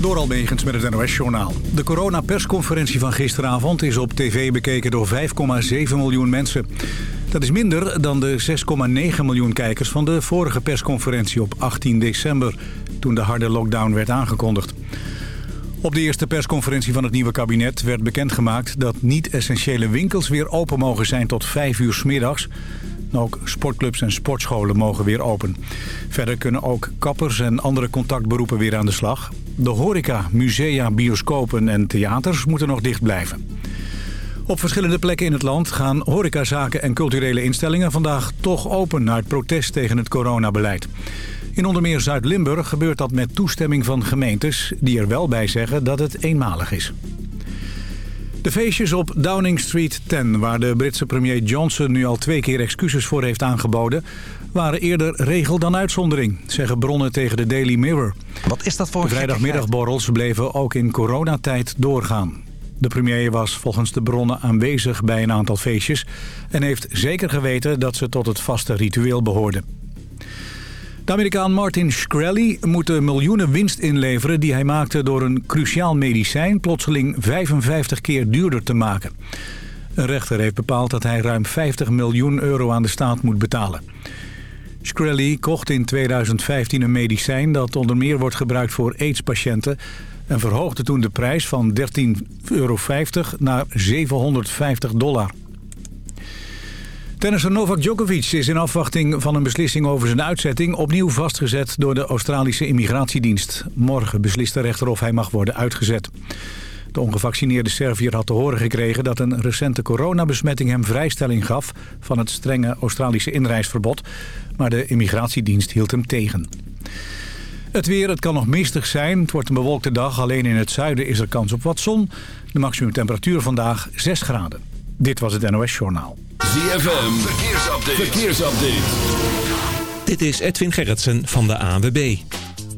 Door Almegens met het NOS-journaal. De coronapersconferentie van gisteravond is op tv bekeken door 5,7 miljoen mensen. Dat is minder dan de 6,9 miljoen kijkers van de vorige persconferentie op 18 december... toen de harde lockdown werd aangekondigd. Op de eerste persconferentie van het nieuwe kabinet werd bekendgemaakt... dat niet-essentiële winkels weer open mogen zijn tot 5 uur s middags... Ook sportclubs en sportscholen mogen weer open. Verder kunnen ook kappers en andere contactberoepen weer aan de slag. De horeca, musea, bioscopen en theaters moeten nog dicht blijven. Op verschillende plekken in het land gaan horecazaken en culturele instellingen vandaag toch open uit protest tegen het coronabeleid. In onder meer Zuid-Limburg gebeurt dat met toestemming van gemeentes die er wel bij zeggen dat het eenmalig is. De feestjes op Downing Street 10, waar de Britse premier Johnson nu al twee keer excuses voor heeft aangeboden, waren eerder regel dan uitzondering, zeggen bronnen tegen de Daily Mirror. Wat is dat voor De vrijdagmiddagborrels bleven ook in coronatijd doorgaan. De premier was volgens de bronnen aanwezig bij een aantal feestjes... en heeft zeker geweten dat ze tot het vaste ritueel behoorden. De Amerikaan Martin Shkreli moet de miljoenen winst inleveren... die hij maakte door een cruciaal medicijn plotseling 55 keer duurder te maken. Een rechter heeft bepaald dat hij ruim 50 miljoen euro aan de staat moet betalen. Shkreli kocht in 2015 een medicijn dat onder meer wordt gebruikt voor AIDS-patiënten... en verhoogde toen de prijs van 13,50 euro naar 750 dollar. Tennisser Novak Djokovic is in afwachting van een beslissing over zijn uitzetting... opnieuw vastgezet door de Australische immigratiedienst. Morgen beslist de rechter of hij mag worden uitgezet. De ongevaccineerde Serviër had te horen gekregen dat een recente coronabesmetting hem vrijstelling gaf van het strenge Australische inreisverbod. Maar de immigratiedienst hield hem tegen. Het weer, het kan nog mistig zijn. Het wordt een bewolkte dag. Alleen in het zuiden is er kans op wat zon. De maximumtemperatuur vandaag 6 graden. Dit was het NOS Journaal. ZFM, verkeersupdate. verkeersupdate. Dit is Edwin Gerritsen van de ANWB.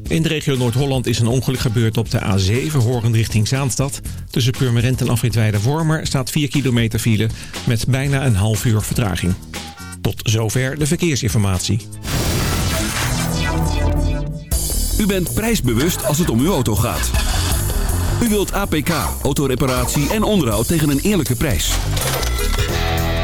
In de regio Noord-Holland is een ongeluk gebeurd op de A7 horend richting Zaanstad. Tussen Purmerend en Afritweide Wormer staat 4 kilometer file met bijna een half uur vertraging. Tot zover de verkeersinformatie. U bent prijsbewust als het om uw auto gaat. U wilt APK, autoreparatie en onderhoud tegen een eerlijke prijs.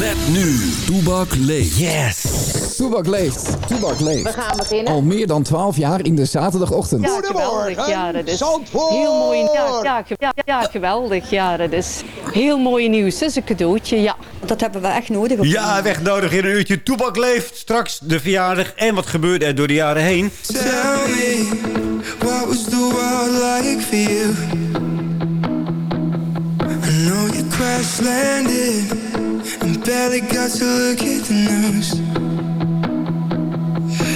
Met nu, Toebak leeft. Yes! Toebak leeft. Toebak leeft. We gaan beginnen. Al meer dan 12 jaar in de zaterdagochtend. Ja, geweldig. Ja, dat is heel mooi. Ja, ja, ja, ja, geweldig. Ja, dat is heel mooi nieuws. Dat is een cadeautje, ja. Dat hebben we echt nodig. Op Ja, weg nodig in een uurtje. Toebak leeft. Straks de verjaardag en wat gebeurde er door de jaren heen. Tell me, what was the world like for you? I know you crash landed and barely got to look at the news.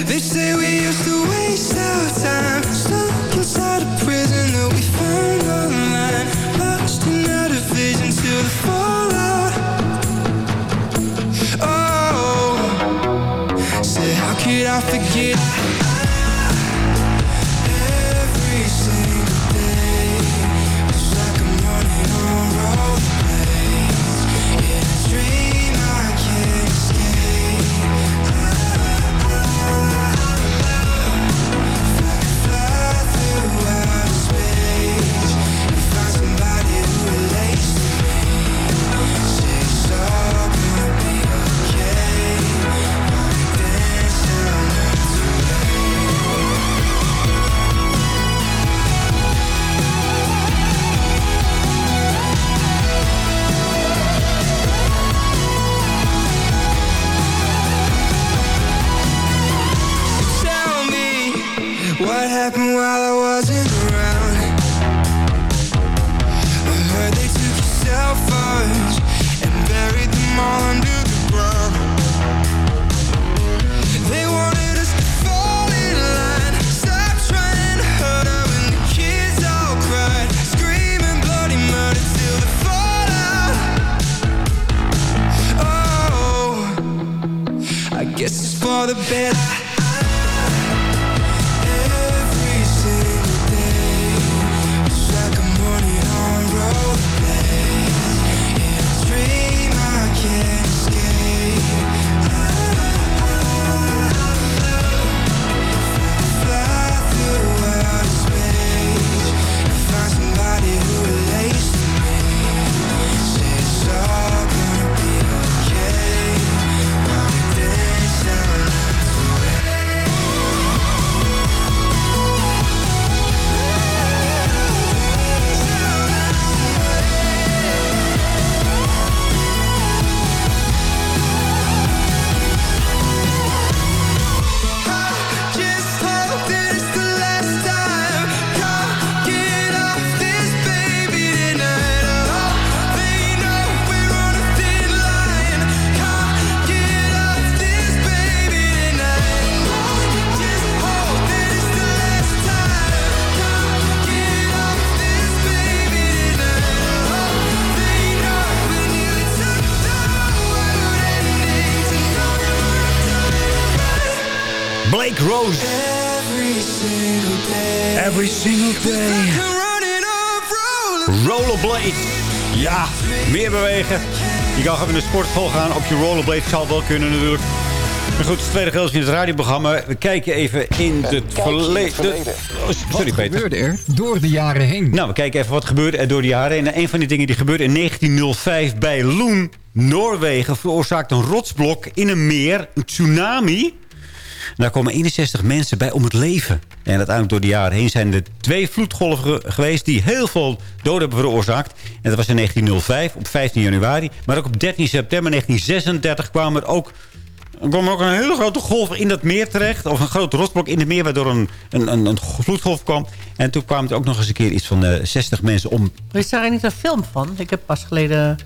They say we used to waste our time stuck inside a prison that we found online, lost in of vision till the fallout. Oh, say how could I forget? Je kan gewoon in de sportschool gaan. Op je rollerblade zal wel kunnen natuurlijk. Maar goed, het tweede gedeelte in het radioprogramma. We kijken even in het verleden. Oh, sorry Wat Peter. gebeurde er door de jaren heen? Nou, we kijken even wat gebeurde er door de jaren. En een van die dingen die gebeurde in 1905 bij Loen, Noorwegen... veroorzaakte een rotsblok in een meer, een tsunami. Daar komen 61 mensen bij om het leven. En uiteindelijk door de jaren heen zijn er twee vloedgolven ge- geweest... die heel veel doden hebben veroorzaakt. En dat was in 1905, op 15 januari. Maar ook op 13 september 1936 kwamen er ook... Er kwam ook een hele grote golf in dat meer terecht. Of een grote rotsblok in het meer, waardoor een, een, een, een vloedgolf kwam. En toen kwamen er ook nog eens een keer iets van eh 60 mensen om. Is daar niet een film van? Ik heb pas geleden,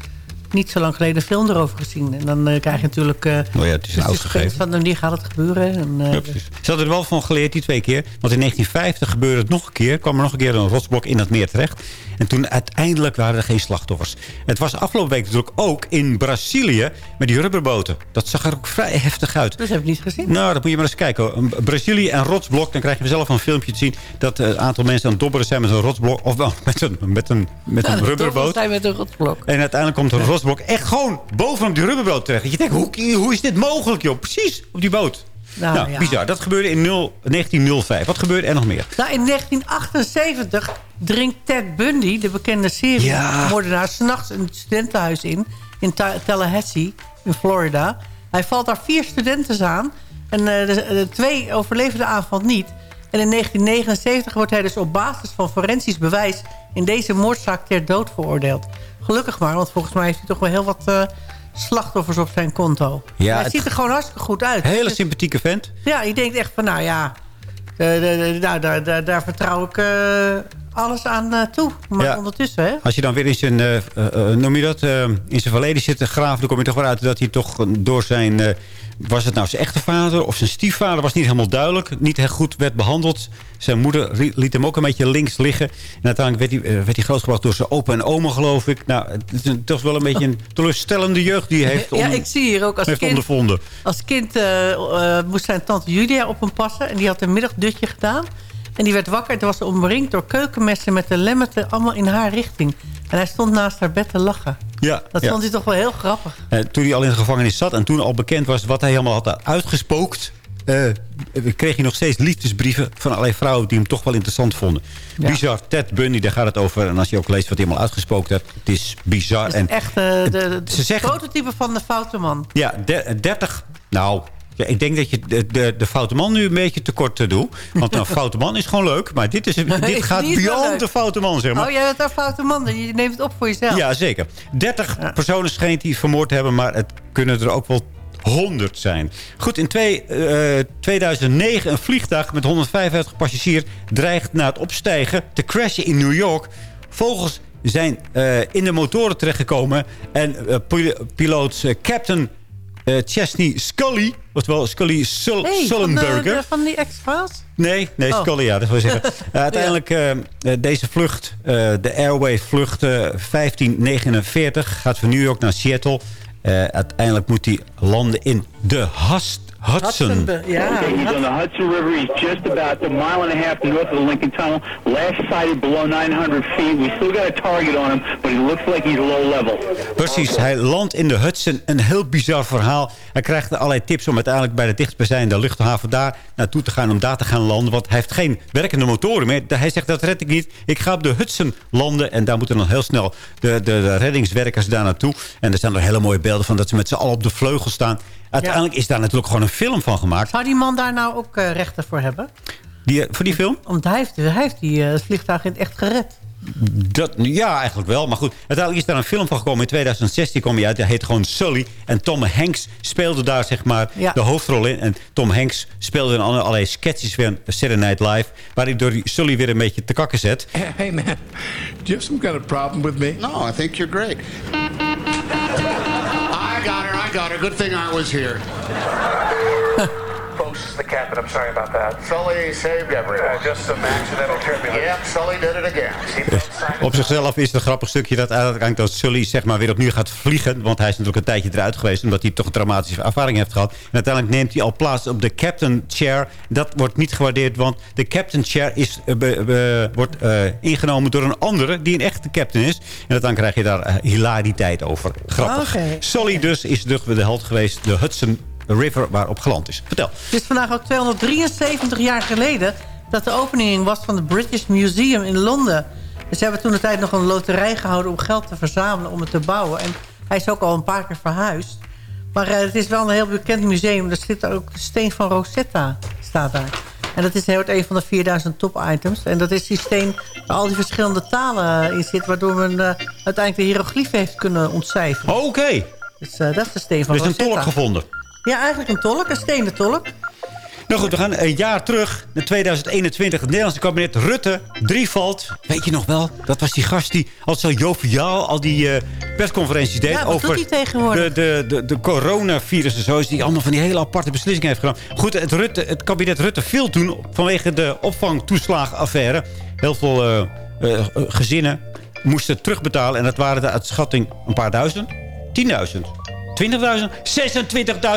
niet zo lang geleden, een film erover gezien. En dan eh, krijg je natuurlijk... eh Oh ja, het is een oud gegeven. Van wanneer gaat het gebeuren? En, eh, Ja, precies. Ze hadden er wel van geleerd, die twee keer. Want in 1950 gebeurde het nog een keer. kwam er nog een keer een rotsblok in dat meer terecht. En toen uiteindelijk waren er geen slachtoffers. Het was afgelopen week natuurlijk ook in Brazilië... met die rubberboten. Dat zag er ook vrij heftig uit. dus heb ik niet gezien. Nou, dat moet je maar eens kijken. Brazilië en rotsblok. Dan krijg je zelf een filmpje te zien... dat een aantal mensen aan het dobberen zijn met een rotsblok. Of wel met een, met een, met een Ja, rubberboot. zijn met een rotblok. En uiteindelijk komt een rotsblok echt gewoon bovenop die rubberboot terecht. Dat je denkt, hoe, hoe is dit mogelijk, joh? Precies, op die boot. Nou, Nou, ja. bizar. Dat gebeurde in 0 1905. Wat gebeurde er nog meer? Nou, in 1978 dringt Ted Bundy, de bekende seriemoordenaar... s'nachts een studentenhuis in, in Ta- Tallahassee, in Florida. Hij valt daar vier studenten aan en eh, de, de twee overleven de aanval niet. En in 1979 wordt hij dus op basis van forensisch bewijs... in deze moordzaak ter dood veroordeeld. Gelukkig maar, want volgens mij heeft hij toch wel heel wat... eh, slachtoffers op zijn konto. Ja, hij het- ziet er gewoon hartstikke goed uit. Hele Dus- sympathieke vent. ja, je denkt echt van, nou ja, eh, nou, daar, daar, daar vertrouw ik eh, alles aan toe. Maar Ja. ondertussen, hè? Als je dan weer in zijn, noem je dat, in zijn verleden zit te graven... dan kom je toch wel uit dat hij toch door zijn... was het nou zijn echte vader of zijn stiefvader? was niet helemaal duidelijk. Niet heel goed werd behandeld. Zijn moeder liet hem ook een beetje links liggen. En uiteindelijk werd hij, eh, werd hij grootgebracht door zijn opa en oma, geloof ik. Nou, het is toch wel een beetje een teleurstellende jeugd die hij heeft, Ja, ik zie hier ook als heeft kind, ondervonden. als kind eh, eh, moest zijn tante Julia op hem passen. En die had een middagdutje gedaan. En die werd wakker. Toen was omringd door keukenmessen met de lemmetten allemaal in haar richting. En hij stond naast haar bed te lachen. Ja, Dat ja. vond hij toch wel heel grappig. Eh, toen hij al in de gevangenis zat en toen al bekend was wat hij helemaal had uitgespookt... eh, kreeg hij nog steeds liefdesbrieven van allerlei vrouwen die hem toch wel interessant vonden. Ja. Bizar, Ted Bundy, daar gaat het over. En als je ook leest wat hij helemaal uitgespookt heeft, het is bizar. Dat is En echt eh, de, de, ze zeggen- prototype van de foute man. ja, de- 30... Nou, ja, ik denk dat je de, de, de foute man nu een beetje tekort uh, doet. Want een foute man is gewoon leuk. Maar dit, is, dit gaat die beyond de foute man, zeg maar. Oh, jij bent een foute man. Je neemt het op voor jezelf. Ja, zeker. 30 Ja. personen schijnt hij vermoord te hebben, maar het kunnen er ook wel 100 zijn. Goed, in twee, eh, 2009 een vliegtuig met 155 passagiers dreigt na het opstijgen te crashen in New York. Vogels zijn eh, in de motoren terechtgekomen en eh, pil- piloot eh, Captain eh, Chesney Scully, oftewel Scully Sul Hey, van, de, Sullenberger. de- van die X-Files? Nee, nee, Oh. Scully, ja, dat wil ik zeggen. Uh, uiteindelijk, eh, eh, deze vlucht, eh, de Airway vlucht eh, 1549, gaat van New York naar Seattle. Eh, uiteindelijk moet hij landen in de Hast, Hudson. Hudson, ja. Okay, he's on the Hudson River. He's just about a mile and a half north of the Lincoln Tunnel. Last sighted below 900 feet. We still got a target on him, but he looks like he's low level. Precies, hij landt in de Hudson. Een heel bizar verhaal. Hij krijgt allerlei tips om uiteindelijk bij de dichtstbijzijnde luchthaven daar naartoe te gaan. Om daar te gaan landen. Want hij heeft geen werkende motoren meer. Hij zegt, dat red ik niet. Ik ga op de Hudson landen. En daar moeten dan heel snel de, de, de reddingswerkers daar naartoe. En er staan er hele mooie beelden van dat ze met z'n allen op de vleugel staan. Uiteindelijk is daar natuurlijk gewoon een film van gemaakt. Zou die man daar nou ook eh, rechten voor hebben? Die, voor die film? Want hij heeft, hij heeft die eh, het vliegtuig in het echt gered. Dat, ja, eigenlijk wel. Maar goed, uiteindelijk is daar een film van gekomen. In 2016 kwam hij uit. Hij heet gewoon Sully. En Tom Hanks speelde daar zeg maar Ja. de hoofdrol in. En Tom Hanks speelde in alle- allerlei sketches in Saturday Night Live. Waar hij door die Sully weer een beetje te kakken zet. Hey, man, do you have some kind of problem with me? No, I think you're great. I got her, I got her. Good thing I was here. Folks, the captain, I'm sorry about that. Sully saved everyone. Uh, just some accidental turbulence. Yep, Sully did it again. Op zichzelf is het een grappig stukje dat uiteindelijk dat Sully zeg maar, weer opnieuw gaat vliegen. Want hij is natuurlijk een tijdje eruit geweest. Omdat hij toch een traumatische ervaring heeft gehad. En uiteindelijk neemt hij al plaats op de captain chair. Dat wordt niet gewaardeerd. Want de captain chair is, eh, be- be- wordt eh, ingenomen door een andere die een echte captain is. En dan krijg je daar eh, hilariteit over. Grappig. Sully dus is de, de held geweest. De Hudson River waarop geland is. Vertel. Het is vandaag ook 273 jaar geleden... dat de opening was van het British Museum in Londen. Dus ze hebben toen de tijd nog een loterij gehouden... om geld te verzamelen om het te bouwen. En hij is ook al een paar keer verhuisd. Maar eh, het is wel een heel bekend museum. Er zit ook de steen van Rosetta, staat daar. En dat is heel een van de 4000 top-items. En dat is die steen waar al die verschillende talen in zitten... waardoor men eh, uiteindelijk de hieroglyphen heeft kunnen ontcijferen. Oké. Dus eh, dat is de steen van Er is een Rosetta. tolk gevonden. Ja, eigenlijk een tolk, een stenen tolk. Nou goed, we gaan een jaar terug, naar 2021. Het Nederlandse kabinet Rutte, Drievalt. Weet je nog wel? Dat was die gast die altijd zo joviaal al die eh, persconferenties deed. Ja, over? De, de, de, de coronavirus en zo. Is die allemaal van die hele aparte beslissingen heeft gedaan. Goed, het, Rutte, het kabinet Rutte viel toen vanwege de opvangtoeslagenaffaire. Heel veel eh, eh, gezinnen moesten terugbetalen. En dat waren de uitschatting een paar duizend. 10.000. 20.000.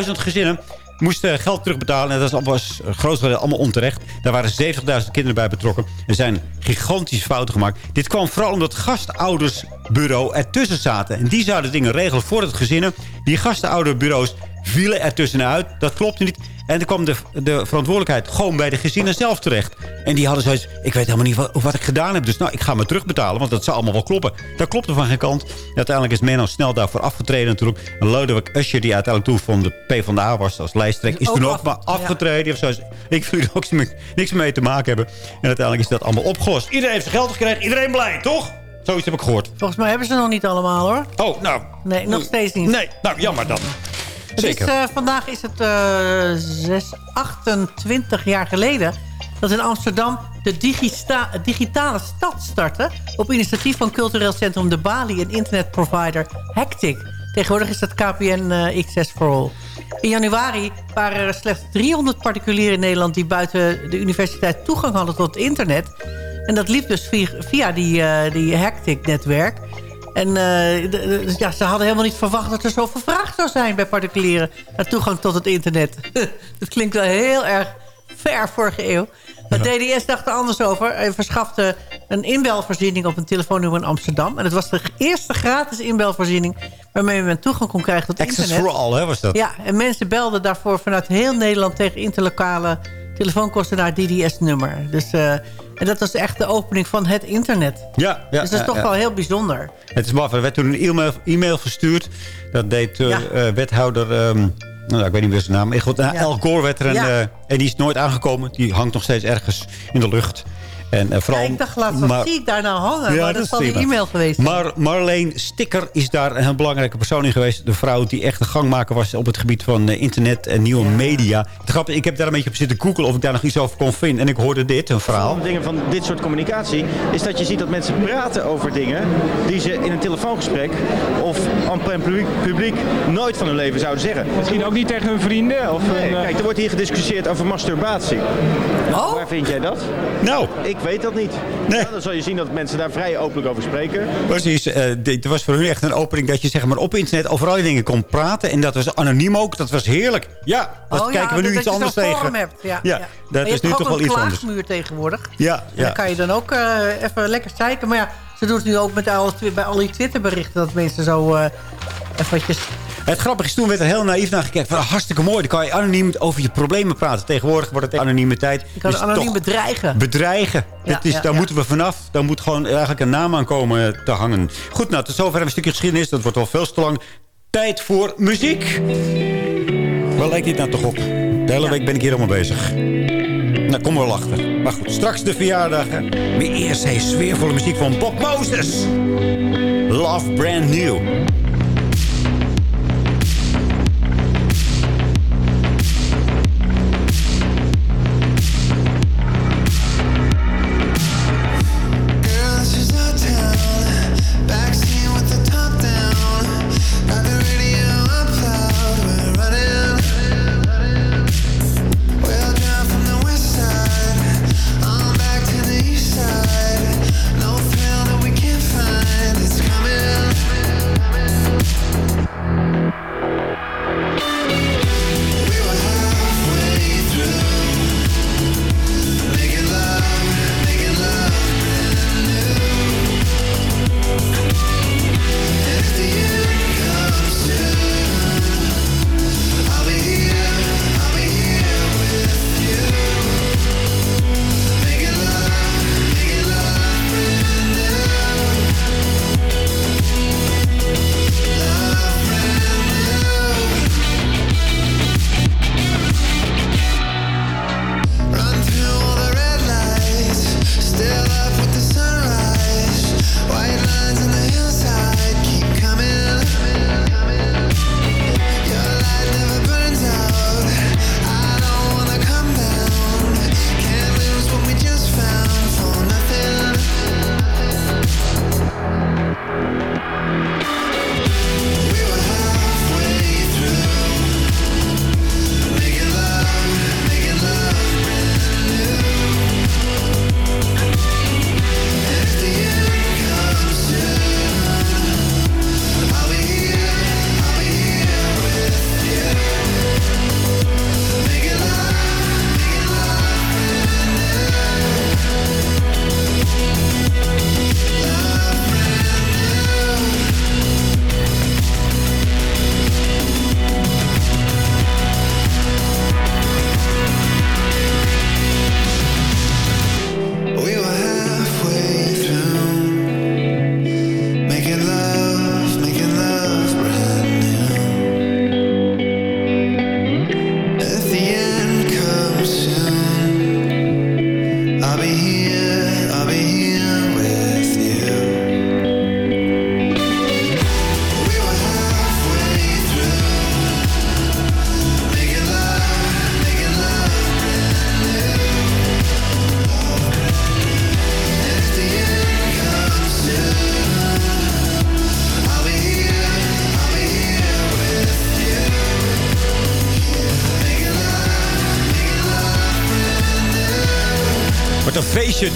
26.000 gezinnen moesten geld terugbetalen. En dat was, was grotendeels allemaal onterecht. Daar waren 70.000 kinderen bij betrokken. Er zijn gigantische fouten gemaakt. Dit kwam vooral omdat gastoudersbureau ertussen zaten. En die zouden dingen regelen voor het gezinnen. Die gastouderbureaus vielen ertussenuit. Dat klopte niet. En dan kwam de, de verantwoordelijkheid gewoon bij de gezinnen zelf terecht. En die hadden zoiets, ik weet helemaal niet wat, wat ik gedaan heb. Dus nou, ik ga me terugbetalen, want dat zou allemaal wel kloppen. Dat klopte van geen kant. En uiteindelijk is Menno snel daarvoor afgetreden natuurlijk. En Lodewijk Usher, die uiteindelijk toen van de PvdA was als lijsttrekker... is Ook toen ook maar afgetreden. Of zo. Ik wil er ook niks- niks mee te maken hebben. En uiteindelijk is dat allemaal opgelost. Iedereen heeft zijn geld gekregen. Iedereen blij, toch? Zoiets heb ik gehoord. Volgens mij hebben ze nog niet allemaal, hoor. Oh, nou. Nee, nog steeds niet. Nee, nou, jammer dan. Zeker. Is, eh, vandaag is het eh, zes, 28 jaar geleden dat in Amsterdam de digitale stad startte... op initiatief van cultureel centrum De Bali en internetprovider Hectic. Tegenwoordig is dat KPN eh, XS for All. In januari waren er slechts 300 particulieren in Nederland... die buiten de universiteit toegang hadden tot internet. En dat liep dus via, via die, eh, die Hectic-netwerk... En eh, dus ja, ze hadden helemaal niet verwacht dat er zoveel vraag zou zijn bij particulieren naar toegang tot het internet. dat klinkt wel heel erg ver vorige eeuw. Maar DDS dacht er anders over en verschafte een inbelvoorziening op een telefoonnummer in Amsterdam. En het was de eerste gratis inbelvoorziening waarmee men toegang kon krijgen tot Access internet. for all, hè, was dat? Ja, en mensen belden daarvoor vanuit heel Nederland tegen interlokale telefoonkosten naar DDS-nummer. Dus, eh, en dat was echt de opening van het internet. Ja, ja, dus dat is ja, toch wel heel bijzonder. Het is maf. Er werd toen een e-mail, verstuurd. Dat deed eh, eh, wethouder... ehm, nou, ik weet niet meer zijn naam. Goed. El Gore werd er een, eh, en die is nooit aangekomen. Die hangt nog steeds ergens in de lucht. En, eh, vooral, Ja, ik dacht laatst, wat maar- zie ik daar nou hangen? maar dat is die prima. e-mail geweest. Maar Marleen Sticker is daar een heel belangrijke persoon in geweest. De vrouw die echt een gangmaker was op het gebied van eh, internet en nieuwe media. Het grappige, ik heb daar een beetje op zitten googelen of ik daar nog iets over kon vinden. En ik hoorde dit, een verhaal. de dingen van dit soort communicatie is dat je ziet dat mensen praten over dingen die ze in een telefoongesprek of aan het publiek, publiek nooit van hun leven zouden zeggen. Misschien ook niet tegen hun vrienden? Of kijk, er wordt hier gediscussieerd over masturbatie. Oh? Waar vind jij dat? Nou, ik weet dat niet. Ja, dan zal je zien dat mensen daar vrij openlijk over spreken. Precies. eh, dit was voor hun echt een opening dat je zeg maar, op internet over al die dingen kon praten. En dat was anoniem ook. Dat was heerlijk. Ja, dat Oh ja, kijken we nu dat iets je anders tegen. Hebt. Ja, Ja, ja. dat je is hebt nu toch wel een iets anders. klaagmuur tegenwoordig. Ja, ja. dan kan je dan ook eh, even lekker zeiken. Maar ja, ze doet het nu ook met twi- bij al die Twitterberichten... dat mensen zo eh eventjes... Het grappige is, toen werd er heel naïef naar gekeken. Van, hartstikke mooi, dan kan je anoniem over je problemen praten. Tegenwoordig wordt het anonimiteit. Je kan is anoniem bedreigen. Bedreigen. Ja, Het is, ja, daar ja. moeten we vanaf. Daar moet gewoon eigenlijk een naam aan komen te hangen. Goed, nou, tot zover een stukje geschiedenis. Dat wordt al veel te lang. Tijd voor muziek. Waar lijkt dit nou toch op? De hele week ben ik hier allemaal bezig. Nou, kom wel achter. Maar goed, straks de verjaardagen. Maar eerst hey, sfeervolle muziek van Bob Moses. Love Brand New.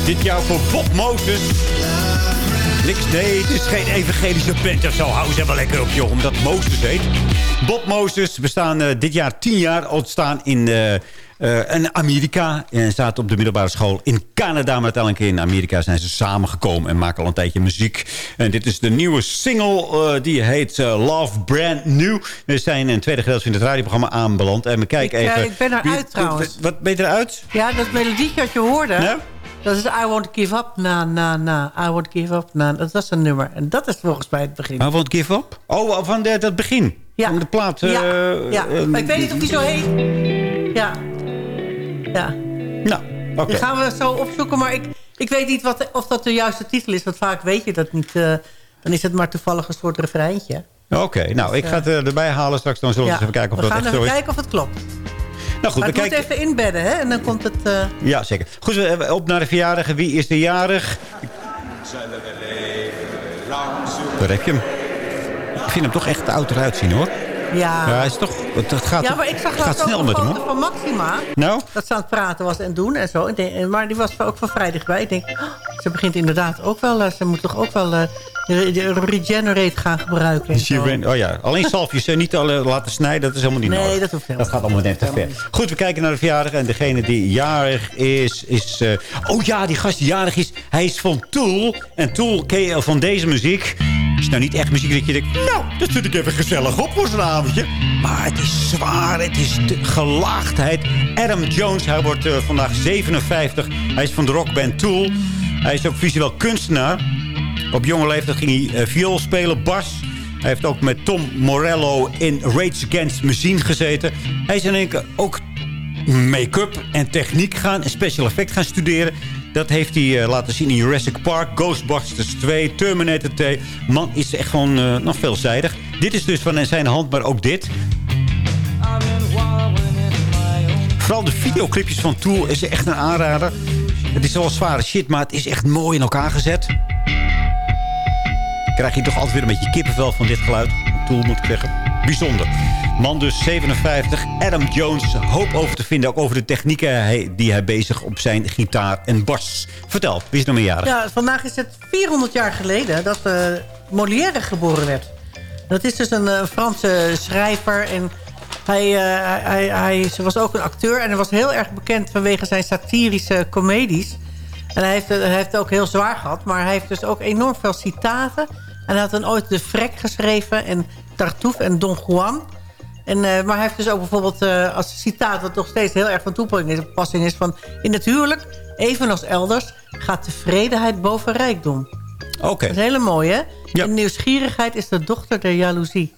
Dit jaar voor Bob Moses. Niks, nee, het is geen evangelische band of zo. Hou ze wel lekker op, joh, omdat Moses heet. Bob Moses bestaan eh, dit jaar tien jaar. Ontstaan in, in Amerika. En zaten op de middelbare school in Canada. Maar uiteindelijk in Amerika zijn ze samengekomen. En maken al een tijdje muziek. En dit is de nieuwe single. die heet Love Brand New. We zijn in het tweede gedeelte van het radioprogramma aanbeland. En we kijken Ik, even... ik ben eruit trouwens. Wat ben je eruit? Ja, dat melodietje wat je hoorde... Dat is I Won't Give Up, na, na, na. I Won't Give Up, na. Dat was een nummer. En dat is volgens mij het begin. I won't give up? Oh, van de, dat begin. Ja. Van de plaat. Ja, eh, ja. eh, maar ik weet niet of die zo heet. Ja. Ja. Nou, oké. Die gaan we zo opzoeken, maar ik, ik weet niet wat, of dat de juiste titel is. Want vaak weet je dat niet. eh, dan is het maar toevallig een soort refreintje. Oké, nou, ik ga het erbij halen straks. Dan zullen we Ja, eens even kijken of we dat gaan echt even zo is. kijken of het klopt. Nou goed, maar we kijken... even inbedden, hè? En dan komt het... eh, Ja, zeker. Goed, op naar de verjaardag. Wie is de jarig? Daar heb je hem. Ik vind hem toch echt oud eruit zien, hoor. Ja. Ja, hij is toch, het, het gaat, ja, maar ik zag laatst ook een foto van Maxima. Nou? Dat ze aan het praten was en doen en zo. Denk- Maar die was ook van vrijdag bij. Ik denk, oh, ze begint inderdaad ook wel... eh, ze moet toch ook wel eh, de- Regenerate gaan gebruiken. en Dus oh ja, alleen salfjes en niet alle laten snijden, dat is helemaal niet Nee, nodig. dat hoeft helemaal Dat gaat allemaal net te ver. Goed, we kijken naar de verjaardag. En degene die jarig is, is... eh, oh ja, die gast die jarig is, hij is van Tool. En Tool ken je van deze muziek. is nou niet echt muziek dat je denkt... Nou, dat zit ik even gezellig op voor zo'n avondje. Maar het is zwaar, het is de gelaagdheid. Adam Jones, hij wordt eh, vandaag 57. Hij is van de rockband Tool. Hij is ook visueel kunstenaar. Op jonge leeftijd ging hij eh, viool spelen, bas. Hij heeft ook met Tom Morello in Rage Against Machine gezeten. Hij is in één ook make-up en techniek gaan... en special effect gaan studeren. Dat heeft hij eh, laten zien in Jurassic Park, Ghostbusters 2, Terminator 2. Man is echt gewoon nog veelzijdig. Dit is dus van zijn hand, maar ook dit. Vooral de videoclipjes van Tool is echt een aanrader. Het is wel zware shit, maar het is echt mooi in elkaar gezet. Krijg je toch altijd weer een beetje kippenvel van dit geluid. Tool moet ik zeggen. Bijzonder. Man dus 57. Adam Jones. Hoop over te vinden. Ook over de technieken die hij bezig op zijn gitaar en bas. Vertel, wie is nog meer jarig? Ja, vandaag is het 400 jaar geleden dat eh, Molière geboren werd. Dat is dus een eh, Franse schrijver. En hij, eh, hij, hij ze was ook een acteur. En hij was heel erg bekend vanwege zijn satirische comedies. En hij heeft, het- hij heeft het ook heel zwaar gehad. Maar hij heeft dus ook enorm veel citaten. En hij had dan ooit De Vrek geschreven. En Tartuffe en Don Juan. En, eh, maar hij heeft dus ook bijvoorbeeld eh, als citaat... wat nog steeds heel erg van toepassing is... van in het huwelijk, evenals elders... gaat tevredenheid boven rijkdom. Oké. Dat is hele mooi, hè? En nieuwsgierigheid is de dochter der jaloezie.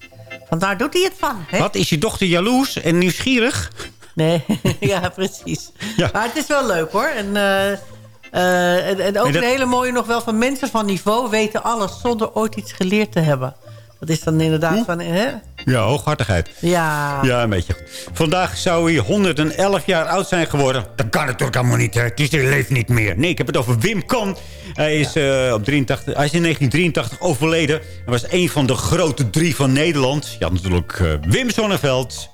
Vandaar doet hij het van. Hè? Wat, is je dochter jaloers en nieuwsgierig? Nee, ja, precies. Maar het is wel leuk, hoor. En, eh, eh, en, en ook dat- een hele mooie nog wel van mensen van niveau... weten alles zonder ooit iets geleerd te hebben. Dat is dan inderdaad van... Hè? Ja, hooghartigheid. Ja. Ja, een beetje. Vandaag zou hij 111 jaar oud zijn geworden. Dat kan natuurlijk allemaal niet. Hè. Is, hij leeft niet meer. Nee, ik heb het over Wim Kan. Hij is, eh, op 83, hij is in 1983 overleden. Hij was een van de grote drie van Nederland. Ja, natuurlijk eh, Wim Sonneveld,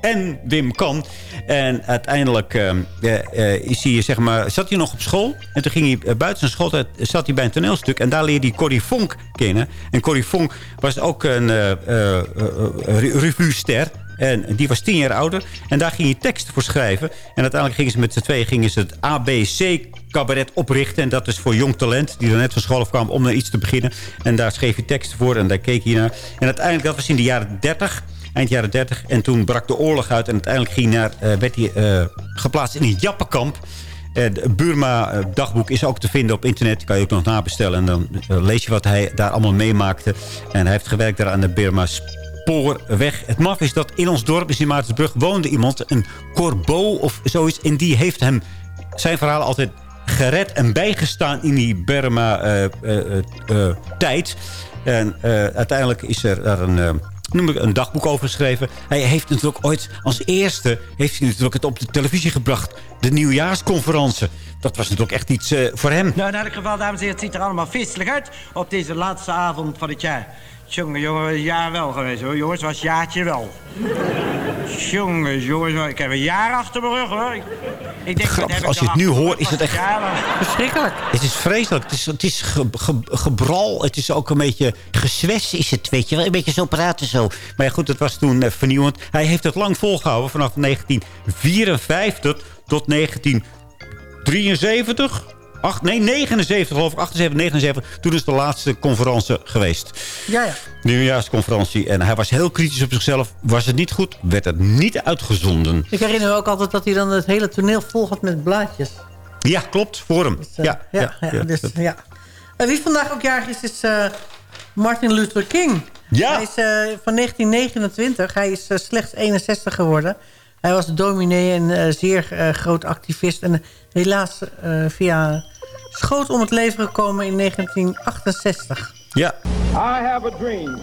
En Wim Kan. En uiteindelijk eh, is zeg maar, zat hij nog op school. En toen ging hij eh, buiten zijn schooltijd zat hij bij een toneelstuk. En daar leerde hij Corrie Vonk kennen. En Corrie Vonk was ook een re- revuester. En die was tien jaar ouder. En daar ging hij teksten voor schrijven. En uiteindelijk gingen ze met z'n tweeën gingen ze het ABC-cabaret oprichten. En dat is voor jong talent die er net van school kwam om naar iets te beginnen. En daar schreef hij teksten voor en daar keek hij naar. En uiteindelijk, dat was in de jaren 30 eind jaren 30. En toen brak de oorlog uit. En uiteindelijk ging naar, eh, werd hij eh, geplaatst in een jappenkamp. Het Burma-dagboek is ook te vinden op internet. kan je ook nog nabestellen. En dan eh, lees je wat hij daar allemaal meemaakte. En hij heeft gewerkt daar aan de Burma Spoorweg. Het maf is dat in ons dorp, in Sint-Maartensbrug... woonde iemand, een corbeau of zoiets. En die heeft hem zijn verhaal altijd gered en bijgestaan in die Burma-tijd. en eh, uiteindelijk is er daar een... noem ik een dagboek over geschreven. Hij heeft natuurlijk ooit als eerste... heeft hij natuurlijk het op de televisie gebracht. De nieuwjaarsconferentie. Dat was natuurlijk echt iets eh, voor hem. Nou, in elk geval, dames en heren, het ziet er allemaal feestelijk uit op deze laatste avond van het jaar. Jongen, jongen, ja wel geweest hoor, jongens, was jaartje wel. Jongens, jongens, ik heb een jaar achter mijn rug hoor. Ik, ik denk, Grappig, heb ik als je het nu hoort, is het echt-. Verschrikkelijk. Het is vreselijk. Het is, het is ge, ge- gebral. Het is ook een beetje gezwets is het, weet je wel. Een beetje zo praten zo. Maar ja, goed, het was toen eh, vernieuwend. Hij heeft het lang volgehouden. Vanaf 1954 tot 1973. Ach, nee, 79 geloof ik. 78, 79. Toen is de laatste conferentie geweest. Ja, ja. Nieuwjaarsconferentie. En hij was heel kritisch op zichzelf. Was het niet goed, werd het niet uitgezonden. Ik herinner me ook altijd dat hij dan het hele toneel vol had met blaadjes. Ja, klopt. Voor hem. Eh, ja, ja, ja, dus, ja. En wie vandaag ook jarig is, is eh, Martin Luther King. Ja. Hij is eh, van 1929. Hij is slechts 61 geworden. Hij was dominee en eh, zeer eh, groot activist. En helaas eh, via schoot om het leven gekomen in 1968. Ja. I have a dream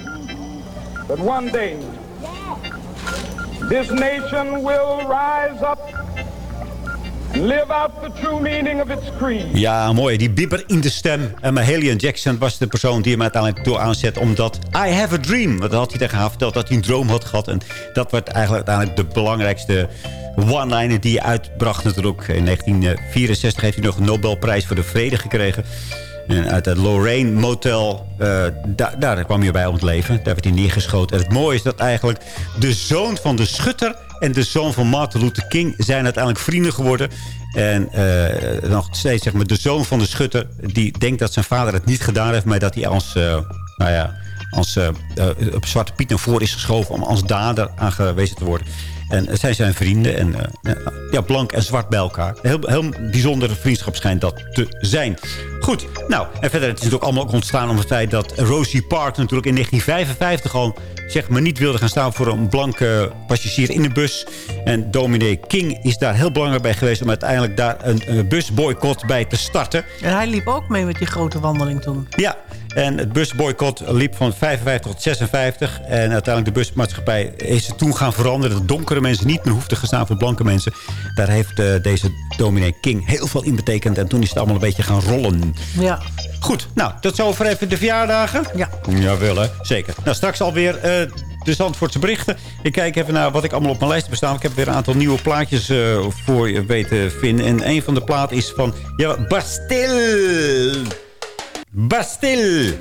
that one day this nation will rise up Live out the true meaning of its creed. Ja, mooi. Die bibber in de stem. En Mahalia Jackson was de persoon die hem uiteindelijk door aanzet. Omdat I have a dream. Want dat had hij tegen haar verteld dat hij een droom had gehad. En dat werd eigenlijk uiteindelijk de belangrijkste one-liner die hij uitbracht natuurlijk. In 1964 heeft hij nog een Nobelprijs voor de vrede gekregen. En uit het Lorraine Motel, eh, daar kwam hij bij om het leven. Daar werd hij neergeschoten. En het mooie is dat eigenlijk de zoon van de schutter... en de zoon van Martin Luther King zijn uiteindelijk vrienden geworden. En eh, nog steeds zeg maar, de zoon van de schutter... die denkt dat zijn vader het niet gedaan heeft... maar dat hij als, eh, nou ja, als eh, op Zwarte Piet naar voren is geschoven... om als dader aangewezen te worden. En zij zijn vrienden en ja, blank en zwart bij elkaar. Heel, heel bijzondere vriendschap schijnt dat te zijn. Goed, nou, en verder het is natuurlijk allemaal ontstaan om het feit dat Rosie Park natuurlijk in 1955 al zeg maar niet wilde gaan staan voor een blanke passagier in de bus. En dominee King is daar heel belangrijk bij geweest om uiteindelijk daar een, een busboycott bij te starten. En hij liep ook mee met die grote wandeling toen. Ja, en het busboycott liep van 55 tot 56. En uiteindelijk de busmaatschappij is het toen gaan veranderen. Dat donkere mensen niet meer hoefden te staan voor blanke mensen. Daar heeft eh, deze dominee King heel veel in betekend. En toen is het allemaal een beetje gaan rollen. Ja. Goed, nou, tot zover even de verjaardagen. Ja. Jawel, hè. Zeker. Nou, straks alweer eh de Zandvoortse berichten. Ik kijk even naar wat ik allemaal op mijn lijst heb bestaan. Ik heb weer een aantal nieuwe plaatjes eh, voor je weten vinden. En een van de platen is van ja, Bastille. Bastille.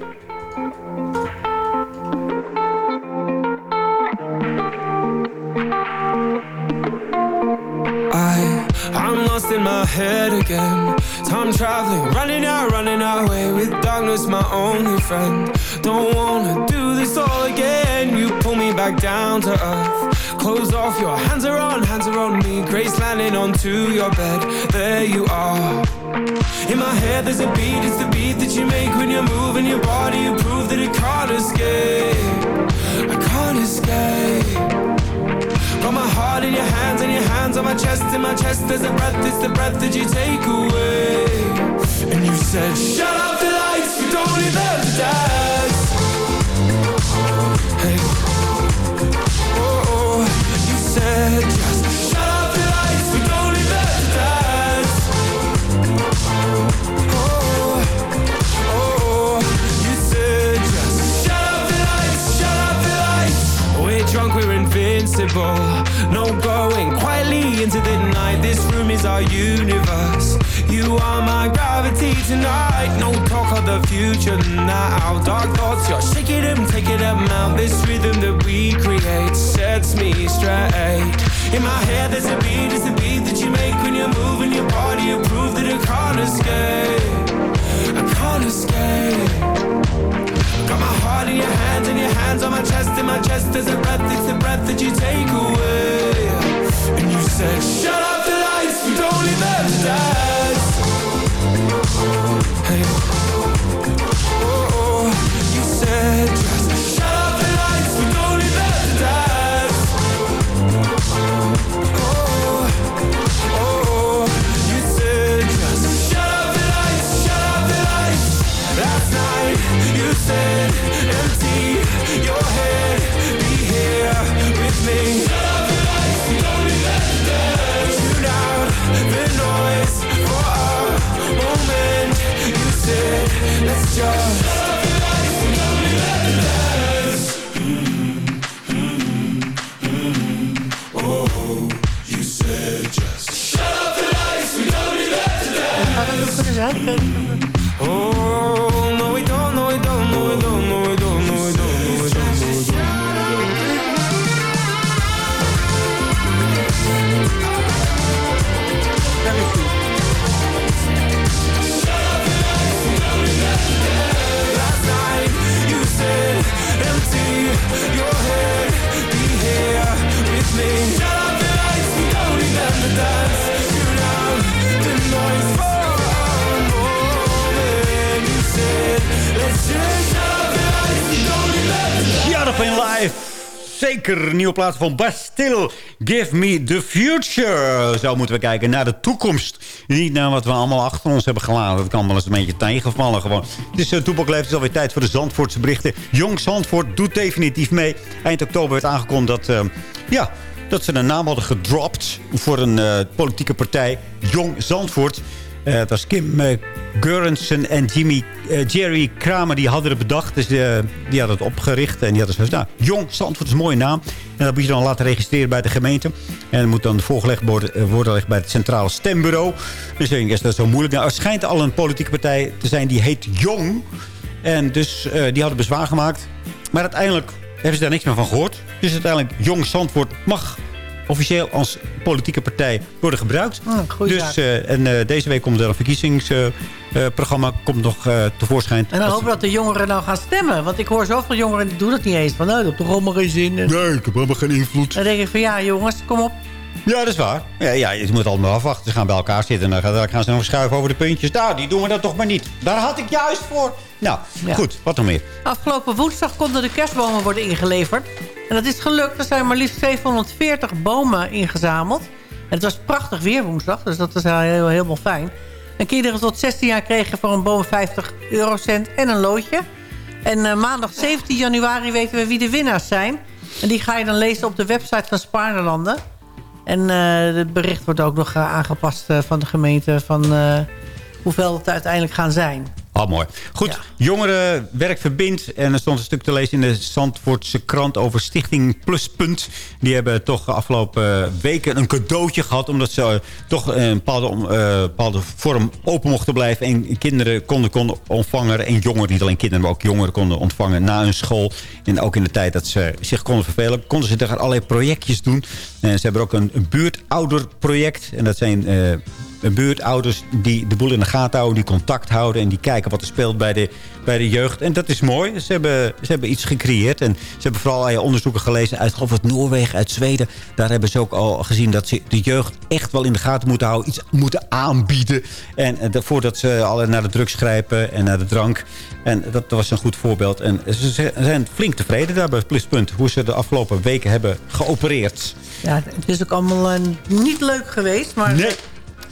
I, I'm lost in my head again. Time traveling, running out, running away with darkness, my only friend. Don't wanna do this all again. You pull me back down to earth. Close off, your hands are on, hands are on me. Grace landing onto your bed. There you are. In my head, there's a beat, it's the beat that you make when you're moving your body. You prove that it can't escape. I can't escape. Got my heart in your hands and your hands on my chest In my chest there's a breath, it's the breath that you take away And you said, shut up the lights, we don't need them to dance Hey, oh, oh, you said No going quietly into the night. This room is our universe. You are my gravity tonight. No talk of the future now. Dark thoughts, you're shaking them, taking them out This rhythm that we create Sets me straight. In my head there's a beat, it's the beat that you make When you're moving your body. You prove that I can't escape. I can't escape Got my heart in your hands and your hands on my chest. In my chest there's a breath, it's the breath that you take away. And you said, shut up the lights, we don't need them to Hey, oh, oh, oh, you said Nieuwe plaats van Bastille. Give me the future. Zo moeten we kijken naar de toekomst. Niet naar wat we allemaal achter ons hebben gelaten. Dat kan wel eens een beetje tegenvallen gewoon. Het is uh, Toepakleef, het is alweer tijd voor de Zandvoortse berichten. Jong Zandvoort doet definitief mee. Eind oktober werd aangekondigd dat... eh, ja, dat ze een naam hadden gedropt voor een eh, politieke partij. Jong Zandvoort. Eh, het was Kim uh, en Jimmy, eh, Jerry Kramer die hadden het bedacht. Dus die hadden het opgericht. En die hadden zoiets nou, Jong Zandvoort is een mooie naam. En dat moet je dan laten registreren bij de gemeente. En dat moet dan voorgelegd worden, bij het Centrale Stembureau. Dus denk, is dat zo moeilijk? Nou, er schijnt al een politieke partij te zijn die heet Jong. En dus die hadden bezwaar gemaakt. Maar uiteindelijk hebben ze daar niks meer van gehoord. Dus uiteindelijk Jong Zandvoort mag officieel als politieke partij worden gebruikt. goeie dus, eh, en eh, deze week komt er een verkiezingsprogramma komt nog eh, tevoorschijn. En dan hopen we dat de jongeren nou gaan stemmen. Want ik hoor zoveel jongeren die doen dat niet eens. Van, nou, dat heeft toch allemaal geen zin. En Nee, ik heb helemaal geen invloed. dan denk ik van, ja jongens, kom op. Ja, dat is waar. Ja, ja, je moet allemaal afwachten. Ze gaan bij elkaar zitten en dan gaan- ze nog schuiven over de puntjes. Nou, die doen we dat toch maar niet. Daar had ik juist voor. Nou, goed. Wat nog meer? Afgelopen woensdag konden de kerstbomen worden ingeleverd. En dat is gelukt. Er zijn maar liefst 740 bomen ingezameld. En het was prachtig weer woensdag, dus dat is heel, heel, helemaal fijn. En kinderen tot 16 jaar kregen voor een boom 50 eurocent en een loodje. En eh, maandag 17 januari weten we wie de winnaars zijn. En die ga je dan lezen op de website van Spaarlanden. En eh, het bericht wordt ook nog eh, aangepast eh, van de gemeente... van hoeveel het uiteindelijk gaan zijn. Ah, mooi. Goed, jongerenwerk verbindt. En er stond een stuk te lezen in de Zandvoortse krant over Stichting Pluspunt. Die hebben toch de afgelopen weken een cadeautje gehad. Omdat ze eh, toch een bepaalde, eh, bepaalde vorm open mochten blijven. En kinderen konden, konden ontvangen. En jongeren, niet alleen kinderen, maar ook jongeren konden ontvangen na hun school. En ook in de tijd dat ze zich konden vervelen, konden ze daar allerlei projectjes doen. En ze hebben ook een, een buurtouderproject. En dat zijn... eh, buurtouders die de boel in de gaten houden, die contact houden... en die kijken wat er speelt bij de, bij de jeugd. En dat is mooi. Ze hebben, ze hebben iets gecreëerd. En ze hebben vooral allerlei onderzoeken gelezen uit geloof Noorwegen, uit Zweden. Daar hebben ze ook al gezien dat ze de jeugd echt wel in de gaten moeten houden. Iets moeten aanbieden. En eh, dat- voordat ze al naar de drugs grijpen en naar de drank. En dat was een goed voorbeeld. En ze zijn flink tevreden daar bij Pluspunt. Hoe ze de afgelopen weken hebben geopereerd. Ja, het is ook allemaal eh, niet leuk geweest, maar Nee.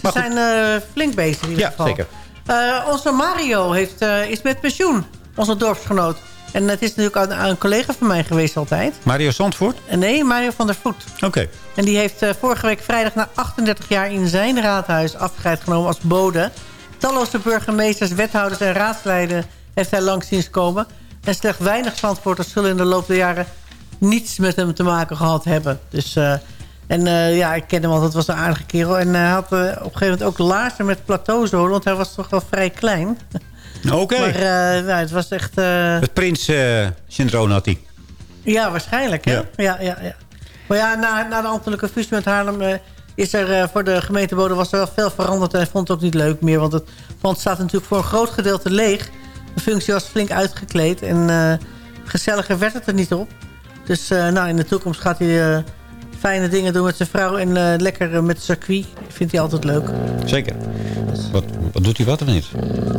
Ze zijn eh, flink bezig in ieder Ja, geval. zeker. Eh, onze Mario heeft, eh, is met pensioen, onze dorpsgenoot. En het is natuurlijk aan een collega van mij geweest altijd. Mario Zandvoort? Nee, Mario van der Voet. Oké. En die heeft vorige week vrijdag na 38 jaar in zijn raadhuis afscheid genomen als bode. Talloze burgemeesters, wethouders en raadsleden heeft hij langs zien komen. En slechts weinig Zandvoorters zullen in de loop der jaren niets met hem te maken gehad hebben. Dus, en eh, ja, ik ken hem altijd, het was een aardige kerel. En hij had eh, op een gegeven moment ook laarzen met plateauzolen, want hij was toch wel vrij klein. Oké. Maar eh, nou, het was echt... eh, Het prins-syndroom had hij. ja, waarschijnlijk. Hè? Ja. Ja. Ja, ja, Maar ja, na, na de ambtelijke fusie met Haarlem... eh, is er eh, voor de gemeentebode was er wel veel veranderd. En hij vond het ook niet leuk meer. Want het pand staat natuurlijk voor een groot gedeelte leeg. De functie was flink uitgekleed. En eh, gezelliger werd het er niet op. Dus eh, nou, in de toekomst gaat hij eh, fijne dingen doen met zijn vrouw. En eh, lekker eh, met circuit. Vindt hij altijd leuk. Zeker. Wat, wat doet hij wat of niet?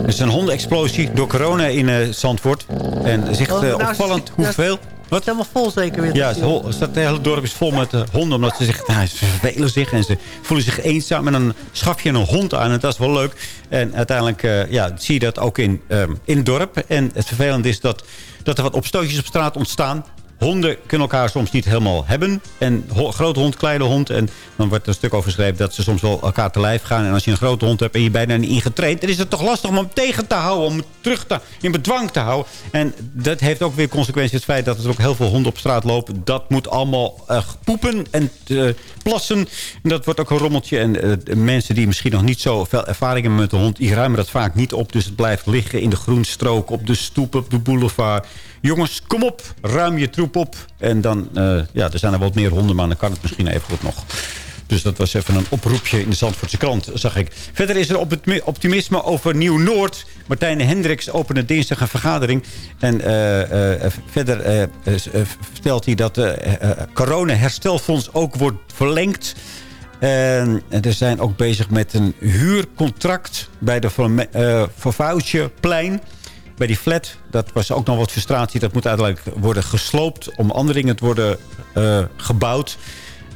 Er is een hondenexplosie door corona in eh, Zandvoort. En het is echt Oh, nou, opvallend hoeveel... Het is helemaal vol zeker weer. Ja, het, hol- hele dorp is vol met honden. Omdat ze zich, nou, ze vervelen zich en ze voelen zich eenzaam. En dan schaf je een hond aan en dat is wel leuk. En uiteindelijk ja, zie je dat ook in, ehm, in het dorp. En het vervelende is dat, dat er wat opstootjes op straat ontstaan. Honden kunnen elkaar soms niet helemaal hebben. En grote hond, kleine hond. En dan wordt er een stuk over geschreven dat ze soms wel elkaar te lijf gaan. En als je een grote hond hebt en je bijna niet ingetraind... dan is het toch lastig om hem tegen te houden. Om hem terug te, in bedwang te houden. En dat heeft ook weer consequenties. Het feit dat er ook heel veel honden op straat lopen. Dat moet allemaal eh, poepen en eh, plassen. En dat wordt ook een rommeltje. En eh, mensen die misschien nog niet zo veel ervaring hebben met de hond... die ruimen dat vaak niet op. Dus het blijft liggen in de groenstrook, op de stoep, op de boulevard. Jongens, kom op, ruim je troep En dan, eh, ja, er zijn er wat meer honden, maar dan kan het misschien even goed nog. Dus dat was even een oproepje in de Zandvoortse krant, zag ik. Verder is er op het optimisme over Nieuw-Noord. Martijn Hendricks opende dinsdag een vergadering. En eh, eh, verder vertelt hij dat de corona-herstelfonds ook wordt verlengd. En er zijn ook bezig met een huurcontract bij de Van- eh, Van Vouwtjeplein bij die flat, dat was ook nog wat frustratie. Dat moet uiteindelijk worden gesloopt om andere dingen te worden eh, gebouwd.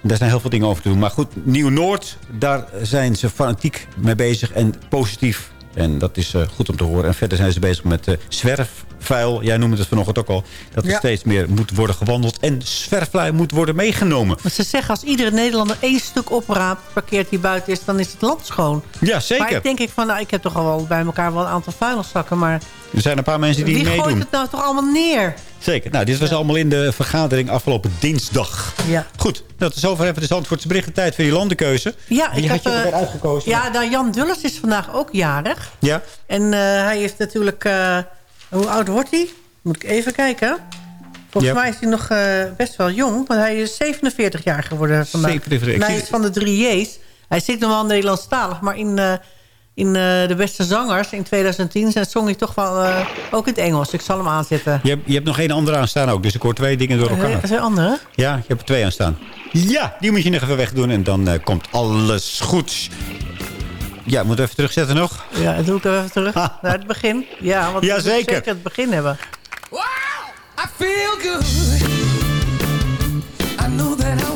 Daar zijn heel veel dingen over te doen. Maar goed, Nieuw-Noord, daar zijn ze fanatiek mee bezig en positief. En dat is eh, goed om te horen. En verder zijn ze bezig met de vuil. Jij noemde het vanochtend ook al. Dat er Ja. steeds meer moet worden gewandeld. En zwerfvuil moet worden meegenomen. Want ze zeggen als iedere Nederlander één stuk opraapt... parkeert die buiten is, dan is het land schoon. Ja, zeker. Maar ik denk ik van, nou, ik heb toch al wel bij elkaar wel een aantal vuilniszakken... maar Er zijn een paar mensen die wie meedoen. gooit het nou toch allemaal neer? Zeker. Nou, dit was allemaal in de vergadering afgelopen dinsdag. Ja. Goed, dat is over even de Zandvoortse berichten. Tijd voor die landenkeuze. Ja, Die ik had heb, je er eh, weer uitgekozen. Ja, nou, Jan Dulles is vandaag ook jarig. Ja. En eh, hij heeft natuurlijk... eh, hoe oud wordt hij? Moet ik even kijken. Volgens mij is hij nog best wel jong. Want hij is 47 jaar geworden vandaag. 47, ik En hij is van de drie J's. Hij zit nog wel Nederlandstalig. Maar in, in eh, de beste zangers in 2010 zijn- zong hij toch wel eh, ook in het Engels. Ik zal hem aanzetten. Je, hebt- je hebt nog één andere aan staan ook. Dus ik hoor twee dingen door elkaar. Er zijn andere. Ja, je hebt er twee aan staan. Ja, die moet je nog even wegdoen. En dan eh, komt alles goed. Ja, moet even terugzetten nog. Ja, dat doe ik even terug naar het begin. Ja, want we moeten Jazeker. zeker het begin hebben. I feel good. I know that I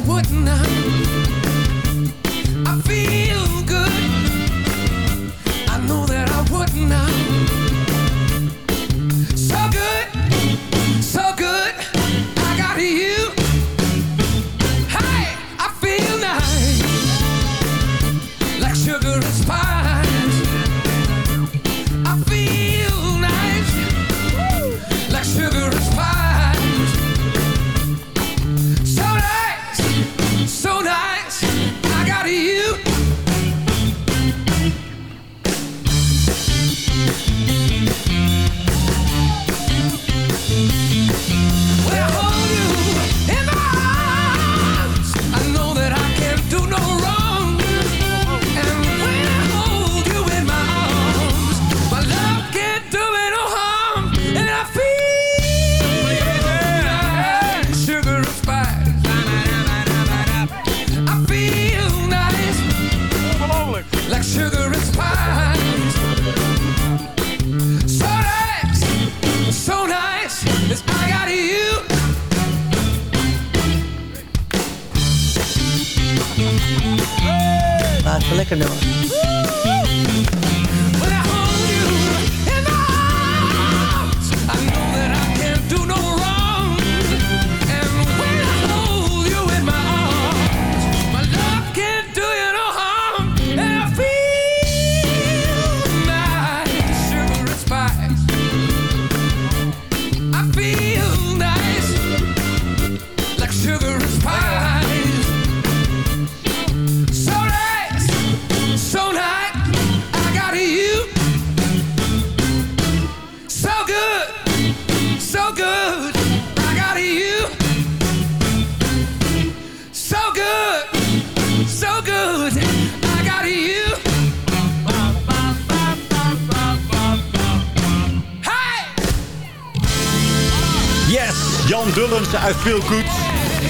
Dullens uit Feel Good.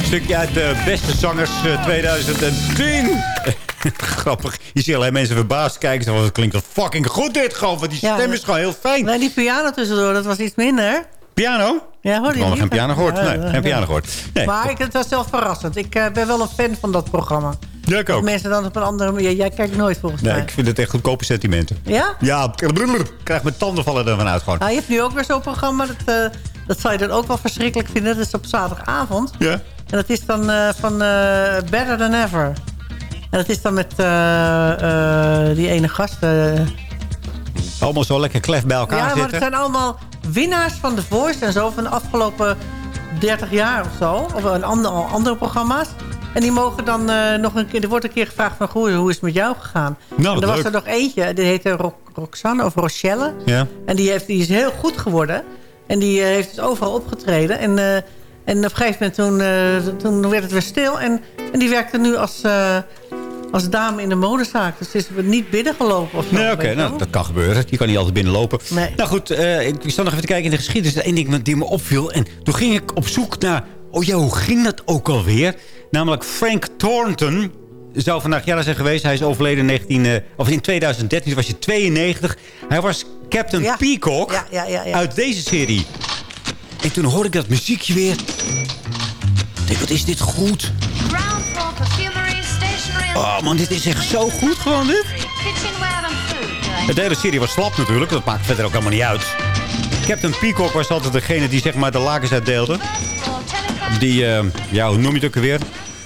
Stukje uit de beste zangers eh, 2010. Grappig. Je ziet alleen mensen verbaasd kijken. Zo, Het klinkt wel fucking goed dit gewoon. Want die stem is gewoon heel fijn. Nee, die piano tussendoor, dat was iets minder. Piano? Ja, hoor Ik heb nog geen piano gehoord. Nee, geen piano gehoord. Nee. Maar ik, het was zelf verrassend. Ik eh, ben wel een fan van dat programma. Ja, ik Dat ook. mensen dan op een andere manier... Jij kijkt nooit volgens Nee, mij. ik vind het echt goedkope sentimenten. Ja? Ja, ik krijg mijn tanden vallen ervan uit gewoon. Nou, je hebt nu ook weer zo'n programma. Dat, eh, dat zou je dan ook wel verschrikkelijk vinden. Dat is op zaterdagavond. Ja. En dat is dan eh, van Better Than Ever. En dat is dan met die ene gast. Allemaal zo lekker klef bij elkaar ja, maar zitten. het zijn allemaal winnaars van The Voice en zo... van de afgelopen 30 jaar of zo. Of een ander, andere programma's. En die mogen dan eh, nog een keer... Er wordt een keer gevraagd van... Hoe, hoe is het met jou gegaan? Nou, en er was er nog eentje. Die heette Ro Roxanne of Rochelle. Ja. En die, heeft, die is heel goed geworden. En die eh, heeft dus overal opgetreden. En, eh, en op een gegeven moment toen, toen werd het weer stil. En, en die werkte nu als, als dame in de modezaak. Dus is niet binnengelopen of zo. Nee, oké, je nou, dat kan gebeuren. Je kan niet altijd binnenlopen. Nee. Nou goed, eh, ik stond nog even te kijken in de geschiedenis. Er is één ding die me opviel. En toen ging ik op zoek naar... Oh ja, hoe ging dat ook alweer? Namelijk Frank Thornton zou vandaag jaren zijn geweest. Hij is overleden in, 19, eh, of in 2013, toen was hij 92. Hij was Captain Ja. Peacock Ja, ja, ja, ja. uit deze serie. En toen hoorde ik dat muziekje weer. Ik denk, wat is dit goed? Oh man, dit is echt zo goed gewoon dit. Kitchenware and food. De hele serie was slap natuurlijk. Dat maakt verder ook helemaal niet uit. Captain Peacock was altijd degene die zeg maar de lakens uitdeelde. Die, eh, ja, hoe noem je het ook alweer?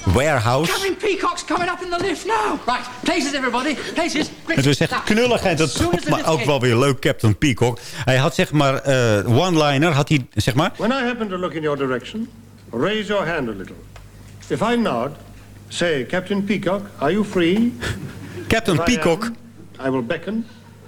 Warehouse. Captain Peacock's coming up in the lift now. Right, places everybody, places. Het was echt knullig en dat maar ook wel weer leuk, Captain Peacock. Hij had zeg maar, eh, one-liner, had hij, zeg maar... When I happen to look in your direction, raise your hand a little. If I nod, say, Captain Peacock, are you free? Captain If I Peacock. am, I will beckon,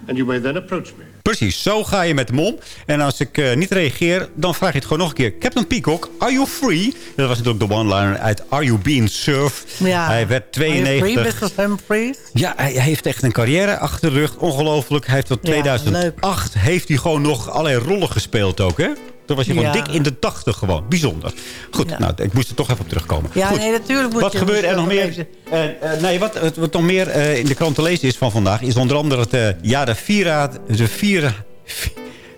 and you may then approach me. Precies, zo ga je met hem om. En als ik eh, niet reageer, dan vraag je het gewoon nog een keer. Captain Peacock, are you free? Dat was natuurlijk de one-liner uit Are You Being Served? Ja. Hij werd Are you 92. free? Ja, hij hij heeft echt een carrière achter de rug. Ongelooflijk. Hij heeft tot Ja, 2008 heeft hij gewoon nog allerlei rollen gespeeld ook, hè? Toen was hij gewoon Ja. dik in de 80 gewoon. Bijzonder. Goed, Ja. nou, ik moest er toch even op terugkomen. Ja, Goed. nee, natuurlijk moet Wat je... gebeurde er nog meer? eh, nee, wat, wat, wat nog meer eh, in de krant te lezen is van vandaag... is onder andere het, ja, de, viera, de viera, vi-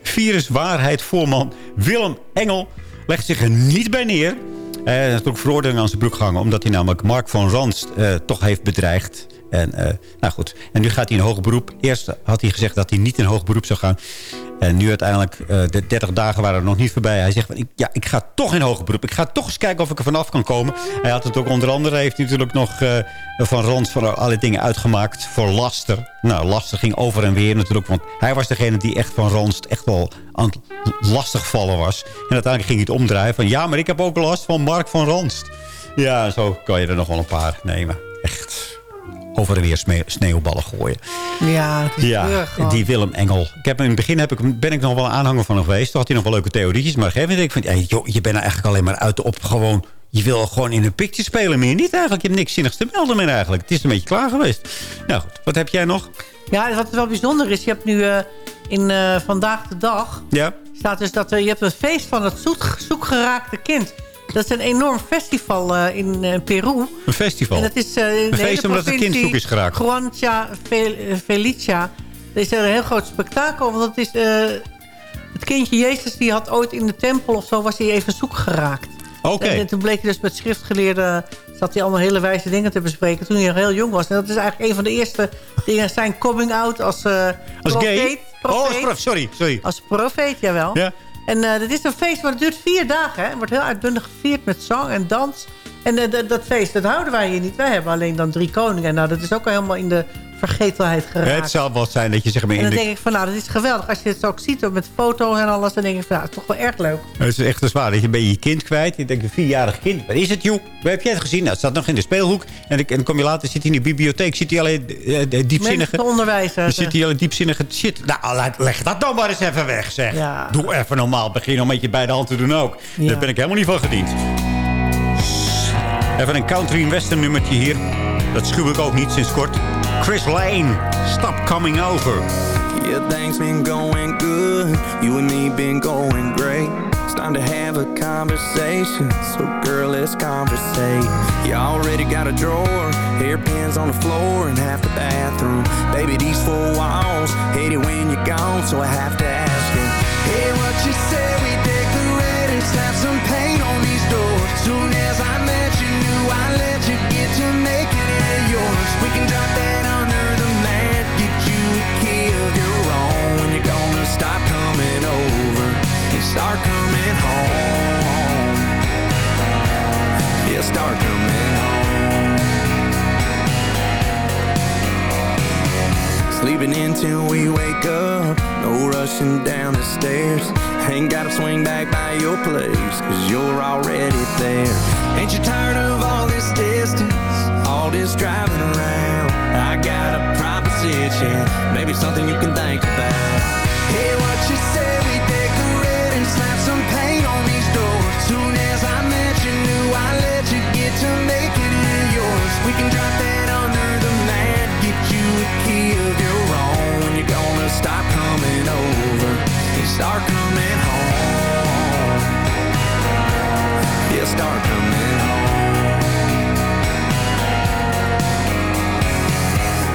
viruswaarheid voorman Willem Engel... legt zich er niet bij neer. Hij heeft ook veroordeling aan zijn broek gehangen... omdat hij namelijk Mark van Ranst toch heeft bedreigd. En, eh, nou goed. en nu gaat hij in hoger beroep. Eerst had hij gezegd dat hij niet in hoger beroep zou gaan. En nu uiteindelijk, eh, de 30 dagen waren er nog niet voorbij. Hij zegt, van, ik, ja, ik ga toch in hoger beroep. Ik ga toch eens kijken of ik er vanaf kan komen. Hij had het ook onder andere, heeft hij natuurlijk nog eh, van Rans van alle dingen uitgemaakt voor laster. Nou, laster ging over en weer natuurlijk. Want hij was degene die echt van Rans echt wel aan het lastigvallen was. En uiteindelijk ging hij het omdraaien van... ja, maar ik heb ook last van Mark van Ranst. Ja, zo kan je er nog wel een paar nemen. Echt over en weer sneeuwballen gooien. Ja, het is Ja, die Willem Engel. Ik heb, in het begin heb ik, ben ik nog wel een aanhanger van hem geweest. Toen had hij nog wel leuke theorietjes. Maar op een gegeven moment denk ik van... Hey, joh, je bent er eigenlijk alleen maar uit op gewoon... Je wil gewoon in een picture spelen meer. Niet eigenlijk. Je hebt niks zinnigs te melden meer eigenlijk. Het is een beetje klaar geweest. Nou goed, wat heb jij nog? Ja, wat wel bijzonder is, je hebt nu eh, in eh, Vandaag de Dag... Ja? staat dus dat eh, je hebt het feest van het zoek, zoekgeraakte kind. Dat is een enorm festival eh, in eh, Peru. Een festival? En dat is eh, Een feest omdat het kind zoek is geraakt. Juancha Fel- Felicia. Er is een heel groot spektakel. Want het is het kindje Jezus die had ooit in de tempel of zo was hij even zoek geraakt. Oké. En, en toen bleek hij dus met schriftgeleerden zat hij allemaal hele wijze dingen te bespreken toen hij nog heel jong was. En dat is eigenlijk een van de eerste dingen zijn coming out als Als gay? Oh, als profeet. prof, sorry, sorry. Als profeet, jawel. Ja. En eh dat is een feest, maar het duurt vier dagen. Hè. Het wordt heel uitbundig gevierd met zang en dans. En eh, dat feest, dat houden wij hier niet. Wij hebben alleen dan drie koningen. Nou, dat is ook al helemaal in de vergetelheid geraakt. Het zal wel zijn dat je zeg maar en dan de... denk ik van, nou, dat is geweldig. Als je het zo ook ziet ook met foto's en alles, dan denk ik van, nou, is toch wel erg leuk. Het is echt dus waar. Dat je ben je je kind kwijt. Je denkt een vierjarig kind. Waar is het, joh? Waar heb jij het gezien? Nou, het staat nog in de speelhoek. En dan, kom je later, zit hij in de bibliotheek. Zit hij alleen eh, de diepzinnige... Te onderwijzen. Zit hij al diepzinnige shit. Nou, leg dat dan maar eens even weg, zeg. Ja. Doe even normaal. Begin nog met je beide handen te doen ook. Ja. Daar ben ik helemaal niet van gediend. Even een country and western nummertje hier. Dat schuw ik ook niet sinds kort. Chris Lane, Stop Coming Over. Yeah, things been going good. You and me been going great. It's time to have a conversation. So, girl, let's conversate. You already got a drawer, hairpins on the floor, and half the bathroom. Baby, these four walls hate it when you're gone, so I have to ask you. Until we wake up, no rushing down the stairs. Ain't gotta swing back by your place, cause you're already there. Ain't you tired of all this distance, all this driving around? I got a proposition, maybe something you can think about. Hey, what you say we decorate and slap some paint on these doors? Soon as I met you, knew I let you get to making it yours. We can drop that under the mat, get you a key of your own. You're gonna stop coming over and start coming home. Yeah, start coming home.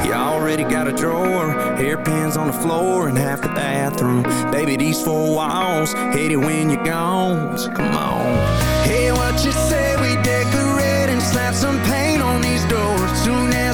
You already got a drawer, hairpins on the floor, and half the bathroom. Baby, these four walls hate it when you're gone. So come on. Hey, what you say we decorate and slap some paint on these doors? Soon as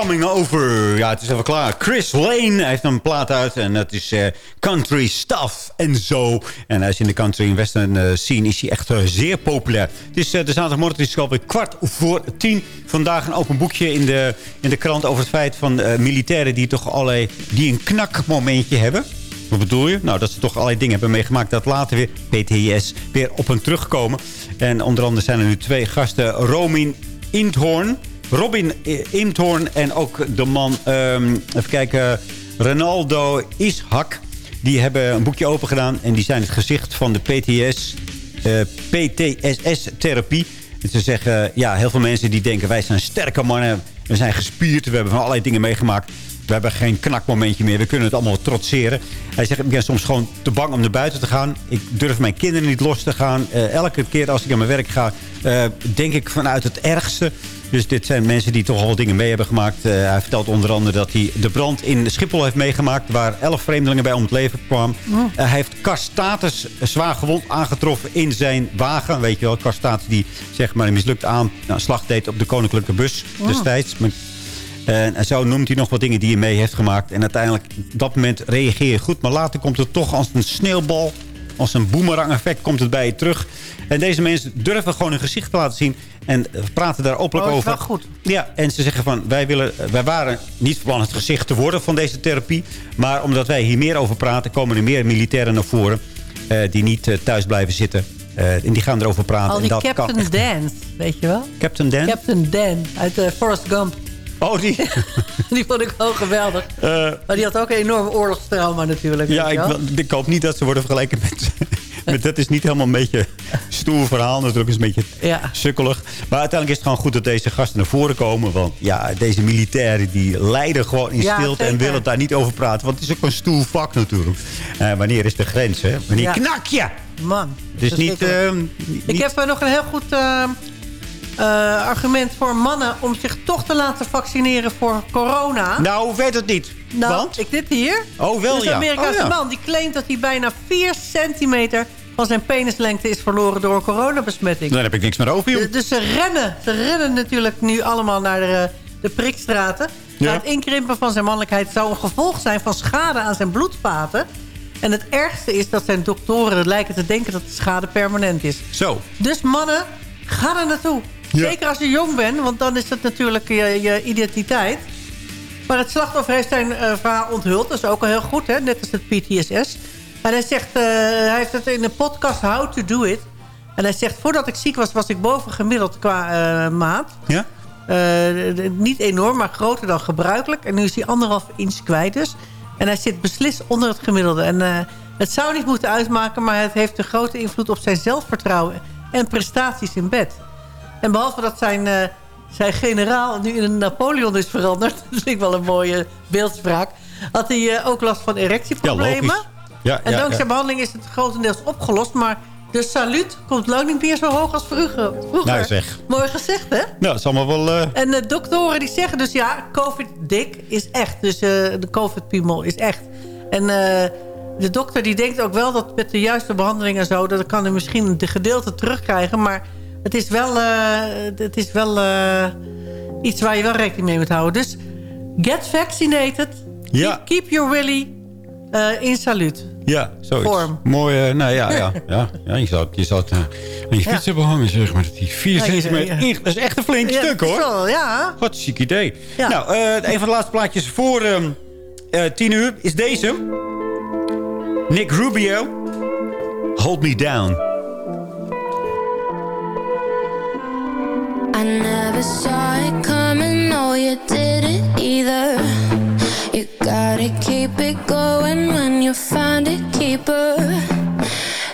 Coming Over. Ja, het is even klaar. Chris Lane heeft een plaat uit. En dat is eh, country stuff en zo. En hij is in de country en western eh, scene is hij echt eh, zeer populair. Het is de zaterdagmorgen. Het is alweer kwart voor tien. Vandaag een open boekje in de, in de krant over het feit van militairen... die toch allerlei, die een knakmomentje hebben. Wat bedoel je? Nou, dat ze toch allerlei dingen hebben meegemaakt... dat later weer, PTS, weer op hen terugkomen. En onder andere zijn er nu twee gasten. Romin Indhoorn... Robin Imthoorn en ook de man, ehm, even kijken, Ronaldo Ishak. Die hebben een boekje open gedaan en die zijn het gezicht van de PTS, eh, PTSS-therapie. Ze zeggen, ja, heel veel mensen die denken, wij zijn sterke mannen, we zijn gespierd, we hebben van allerlei dingen meegemaakt. We hebben geen knakmomentje meer. We kunnen het allemaal trotseren. Hij zegt, ik ben soms gewoon te bang om naar buiten te gaan. Ik durf mijn kinderen niet los te gaan. Eh, elke keer als ik naar mijn werk ga, eh, denk ik vanuit het ergste. Dus dit zijn mensen die toch al dingen mee hebben gemaakt. Eh, hij vertelt onder andere dat hij de brand in Schiphol heeft meegemaakt... waar elf vreemdelingen bij om het leven kwamen. hij heeft Karstatus zwaar gewond aangetroffen in zijn wagen. Weet je wel, Karstatus die zeg maar een mislukt aanslag deed op de koninklijke bus destijds. Maar en zo noemt hij nog wat dingen die hij mee heeft gemaakt. En uiteindelijk, op dat moment reageer je goed. Maar later komt het toch als een sneeuwbal. Als een boemerang effect komt het bij je terug. En deze mensen durven gewoon hun gezicht te laten zien. En praten daar openlijk Oh, is over. wel goed. Ja, en ze zeggen van, wij, willen, wij waren niet van het gezicht te worden van deze therapie. Maar omdat wij hier meer over praten, komen er meer militairen naar voren. eh, die niet eh, thuis blijven zitten. Eh, en die gaan erover praten. Al en die dat Captain kan Dan, weet je wel? Captain Dan? Captain Dan uit Forrest Gump. Oh, die? die vond ik wel geweldig. Eh, maar die had ook een enorm oorlogstrauma natuurlijk. Ja, ik, ik hoop niet dat ze worden vergeleken met... met dat is niet helemaal een beetje stoer verhaal. Natuurlijk is een beetje Ja. sukkelig. Maar uiteindelijk is het gewoon goed dat deze gasten naar voren komen. Want ja, deze militairen die lijden gewoon in Ja, stilte... en willen daar niet over praten. Want het is ook een stoel vak natuurlijk. Eh, wanneer is de grens, hè? Wanneer Ja. knak je? Man. Dus niet... verschrikkelijk. eh, niet- Ik heb nog een heel goed eh, argument voor mannen... om zich toch te laten vaccineren voor corona. Nou, hoe weet het niet? Nou, Want? ik dit hier. Oh, wel Dus ja. een Amerikaanse Oh, ja. man die claimt dat hij bijna 4 centimeter... van zijn penislengte is verloren door coronabesmetting. Daar heb ik niks meer over, joh. Dus- Dus ze rennen. Ze rennen natuurlijk nu allemaal naar de, de prikstraten. Ja. Nou, het inkrimpen van zijn mannelijkheid zou een gevolg zijn van schade aan zijn bloedvaten. En het ergste is dat zijn doktoren lijken te denken dat de schade permanent is. Zo. Dus mannen, ga er naartoe. Ja. Zeker als je jong bent, want dan is dat natuurlijk je, je identiteit. Maar het slachtoffer heeft zijn eh, verhaal onthuld. Dat is ook al heel goed, hè? net als het PTSS. En hij zegt, eh, hij heeft het in de podcast How to Do It. En hij zegt, voordat ik ziek was, was ik boven gemiddeld qua eh, maat. Ja? Niet enorm, maar groter dan gebruikelijk. En nu is hij anderhalf inch kwijt dus. En hij zit beslist onder het gemiddelde. En het zou niet moeten uitmaken, maar het heeft een grote invloed op zijn zelfvertrouwen en prestaties in bed. En behalve dat zijn, eh, zijn generaal nu in een Napoleon is veranderd... dat vind ik wel een mooie beeldspraak... had hij eh, ook last van erectieproblemen. Ja, en ja, dankzij behandeling is het grotendeels opgelost... maar de saluut komt lang niet meer zo hoog als vroeger. vroeger. Nou zeg. Mooi gezegd, hè? Nou, dat is allemaal wel... eh, En de doktoren die zeggen dus ja, covid-dik is echt. Dus de covid-piemel is echt. En de dokter die denkt ook wel dat met de juiste behandeling en zo... dat kan hij misschien de gedeelte terugkrijgen. Maar het is wel, eh, het is wel eh, iets waar je wel rekening mee moet houden. Dus get vaccinated. Ja. Keep, keep your willy eh, in saluut. Ja, zoiets. Vorm. Mooi, nou ja, ja, ja, ja. Je zou, je eh, aan je fiets hebben hangen, zeg maar. Dat die 4 Ja, je- centimeter ja. Dat is echt een flink stuk, hoor. wel, ja. Wat een ziek idee. Nou, een van de laatste plaatjes voor ehm eh 10 uur is deze. Nick Rubio. Hold Me Down. Never saw it coming, no you didn't either. You gotta keep it going when you find it, keeper.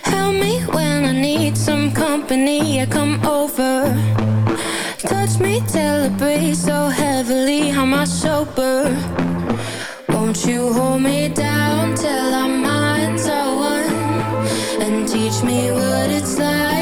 Help me when I need some company, yeah come over. Touch me till it breathes so heavily, am I sober? Won't you hold me down till our minds are one? And teach me what it's like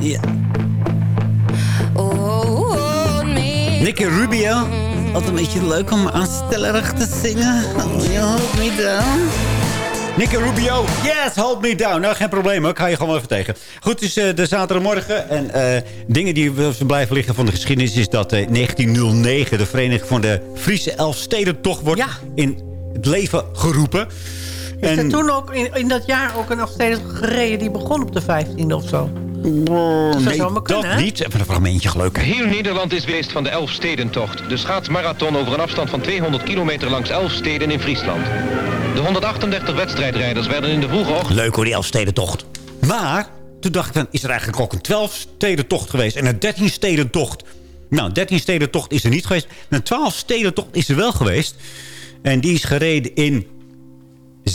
Ja. Oh, hold me. Nicky Rubio. Altijd een beetje leuk om aanstellerig te zingen. You hold me down. Nicky Rubio, yes, hold me down. Nou, geen probleem ik ga je gewoon even tegen. Goed, het is eh, de zaterdagmorgen. En eh, dingen die we blijven liggen van de geschiedenis... is dat eh, 1909 de Vereniging van de Friese Elfstedentocht wordt in het leven geroepen. Is er toen ook in, in dat jaar ook een steeds gereden die begon op de 15e of zo? Oh, dat nee, zou maar kunnen, dat hè? niet. Even een fragmentje gelukkig. Heel Nederland is geweest van de Elfstedentocht. De schaatsmarathon over een afstand van 200 kilometer langs elf steden in Friesland. De 138 wedstrijdrijders werden in de vroege ochtend... Leuk hoor, die Elfstedentocht. Maar toen dacht ik dan, is er eigenlijk ook een 12-stedentocht geweest... en een 13-stedentocht. Nou, 13-stedentocht is er niet geweest. Een 12-stedentocht is er wel geweest. En die is gereden in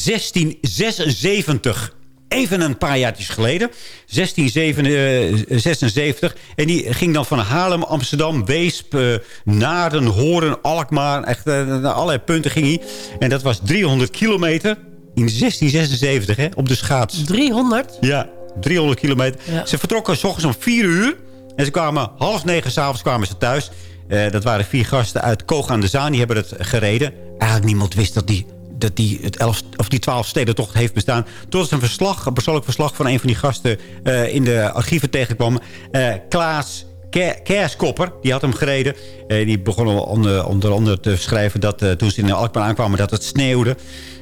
1676. Even een paar jaartjes geleden. 1676. En die ging dan van Haarlem, Amsterdam, Weesp, eh, Naarden, Hoorn, Alkmaar. Echt eh, naar allerlei punten ging hij. En dat was 300 kilometer in 1676 hè, op de schaats. 300? Ja, 300 kilometer. Ja. Ze vertrokken s ochtends om 4 uur. En ze kwamen half negen s'avonds kwamen ze thuis. Eh, dat waren vier gasten uit Koog aan de Zaan. Die hebben het gereden. Eigenlijk niemand wist dat die, dat die, het elf, of die 12 stedentocht heeft bestaan. Tot een verslag, een persoonlijk verslag van een van die gasten... eh, in de archieven tegenkwam. Eh, Klaas Ke- Kerskopper, die had hem gereden. Eh, die begon onder, onder andere te schrijven dat toen ze in Alkmaar aankwamen... dat het sneeuwde.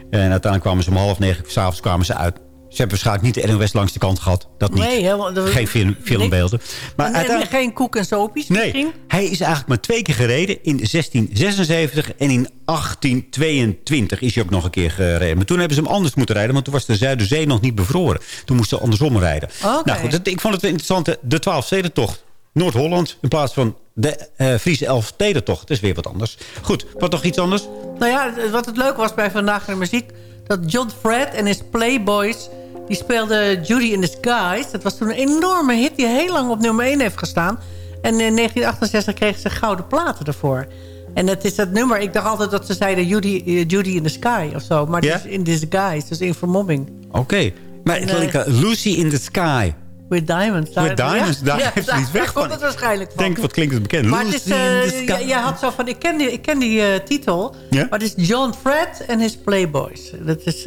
En uiteindelijk kwamen ze om half negen s'avonds kwamen ze uit. Ze hebben waarschijnlijk niet de NOS langs de kant gehad. Dat niet. Nee, helemaal, dat- Geen film, filmbeelden. Maar en, uiteindelijk... geen koek en sopies Nee, misschien? hij is eigenlijk maar twee keer gereden. In 1676 en in 1822 is hij ook nog een keer gereden. Maar toen hebben ze hem anders moeten rijden. Want toen was de Zuiderzee nog niet bevroren. Toen moesten ze andersom rijden. Nou goed, dat- ik vond het interessant. De 12 stedentocht. Noord-Holland in plaats van de eh Friese elf stedentocht. Dat is weer wat anders. Goed, wat nog iets anders? Nou ja, wat het leuk was bij Vandaag in de Muziek... dat John Fred en his Playboys... die speelden Judy in the Skies. Dat was toen een enorme hit die heel lang op nummer 1 heeft gestaan. En in 1968 kregen ze gouden platen ervoor. En het is dat nummer... Ik dacht altijd dat ze zeiden Judy, eh, Judy in the Sky of zo. Maar Ja? het is in disguise, dus in vermomming. Oké. Maar het En, eh, Lucy in the Sky. With Diamonds. With Diamonds, daar ja, heeft ze iets weg komt van. het waarschijnlijk van. Denk, wat klinkt het bekend? Maar het is, Lucy in the eh, jij had zo van, ik ken die, ik ken die titel. Maar het is John Fred en his Playboys. Dat is,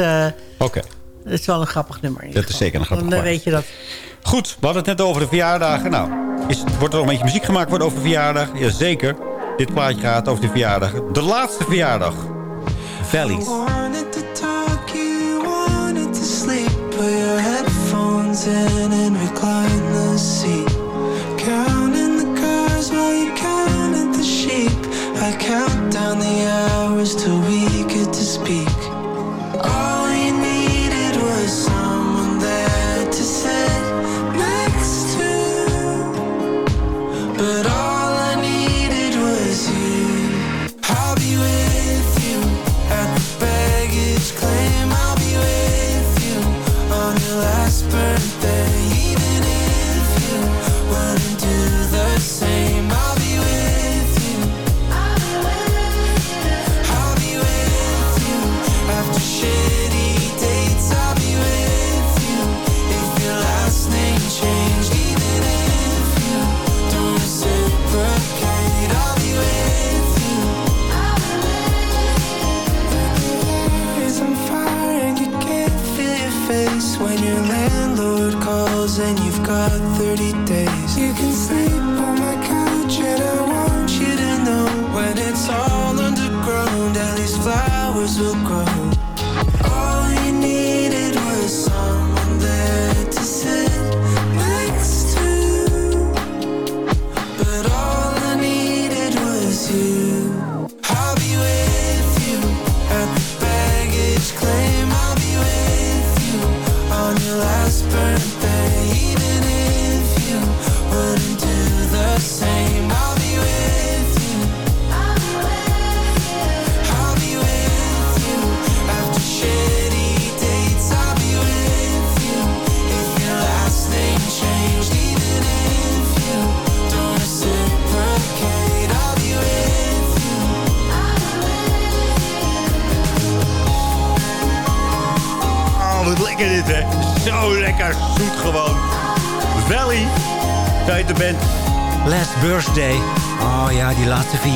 Oké. Dat is wel een grappig nummer. Dat is zeker een grappig Dan nummer. weet je dat. Goed, we hadden het net over de verjaardagen. Nou, is, wordt er al een beetje muziek gemaakt worden over verjaardag? Jazeker. Dit plaatje gaat over de verjaardag. De laatste verjaardag. Valleys. wanted to talk, you wanted to sleep. Put your headphones in and recline the seat. Counting the cars while you counted the sheep. I count down the hours till we get to speak. All But I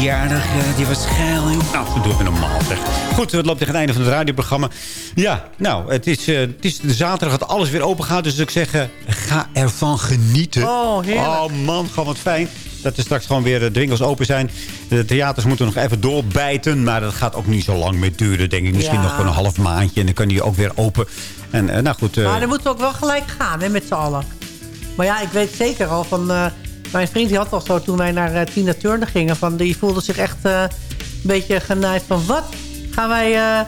verjaardag, eh, die was geil. joh. Nou, dat doen we normaal zeg. Goed, het loopt tegen het einde van het radioprogramma. Ja, nou, het is, eh, het is de zaterdag dat alles weer open gaat. Dus ik zeg, eh, ga ervan genieten. Oh, heerlijk. Oh man, gewoon wat fijn. Dat er straks gewoon weer de winkels open zijn. De theaters moeten nog even doorbijten. Maar dat gaat ook niet zo lang meer duren, denk ik. Misschien Ja. nog gewoon een half maandje. En dan kan die ook weer open. En eh, nou goed. eh, Maar dan moeten we ook wel gelijk gaan, hè, met z'n allen. Maar ja, ik weet zeker al van... eh, mijn vriend die had al zo toen wij naar eh, Tina Turner gingen... Van, die voelde zich echt eh, een beetje genaaid van... wat gaan wij... eh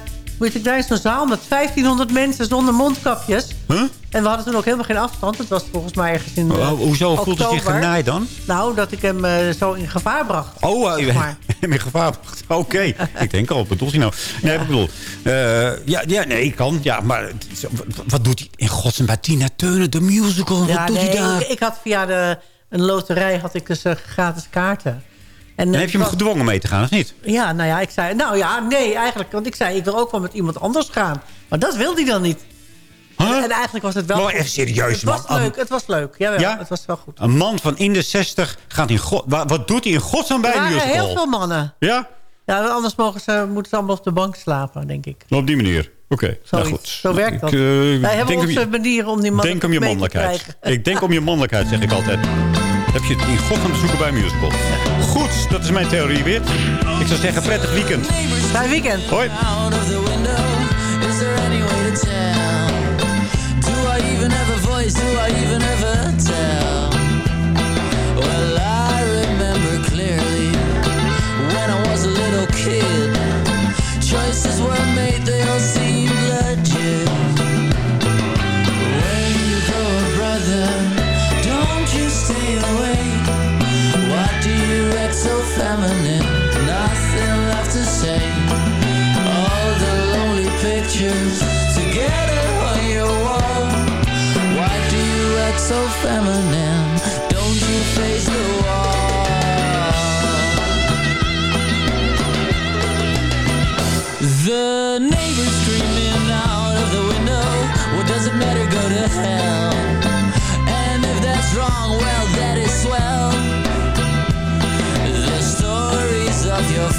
moet ik daar in zo'n zaal met 1500 mensen zonder mondkapjes? Huh? En we hadden toen ook helemaal geen afstand. Het was volgens mij ergens in eh, hoezo voelt hij zich oktober. genaaid dan? Nou, dat ik hem eh, zo in gevaar bracht. Oh, zeg uh, maar. in gevaar. Oké. ik denk al, wat bedoelt hij nou? Nee, ik bedoel... eh, ja, ja, nee, ik kan. Ja, maar wat, wat doet hij in godsnaam bij Tina Turner, de musical? Ja, wat doet nee, hij daar? Ik, ik had via de, een loterij had ik dus eh, gratis kaarten. En, En eh, heb je hem was- gedwongen mee te gaan, of niet? Ja, nou ja, ik zei... Nou ja, nee, eigenlijk. Want ik zei, ik wil ook wel met iemand anders gaan. Maar dat wilde hij dan niet. En, en eigenlijk was het wel... Maar even serieus, Het was man. leuk, het was leuk. Jawel, Ja? het was wel goed. Een man van in de 60 gaat in god... Wat, doet hij in godsnaam bij een musical? heel veel mannen. Ja? Ja, anders mogen ze, moeten ze allemaal op de bank slapen, denk ik. Op die manier. Oké, nou Zoiets. goed. Zo werkt dat. Ik, eh, Wij hebben denk om onze je- manieren om die mannen Denk om je mannelijkheid. krijgen. Ik denk om je mannelijkheid, zeg ik altijd. Heb je het in godsnaam te zoeken bij een musical. Goed, dat is mijn theorie weer. Ik zou zeggen, prettig weekend. Fijn weekend. Hoi. Out of the window, is there act so feminine? Nothing left to say. All the lonely pictures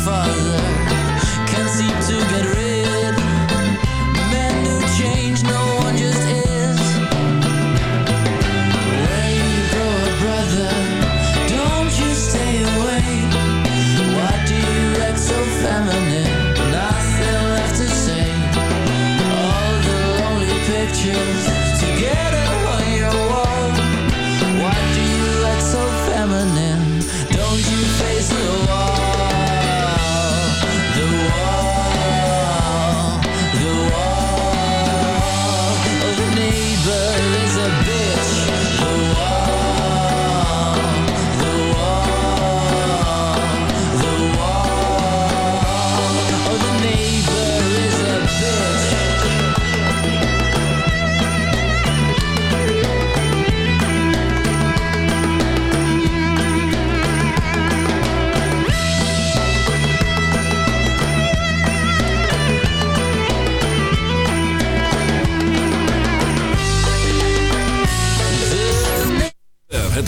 of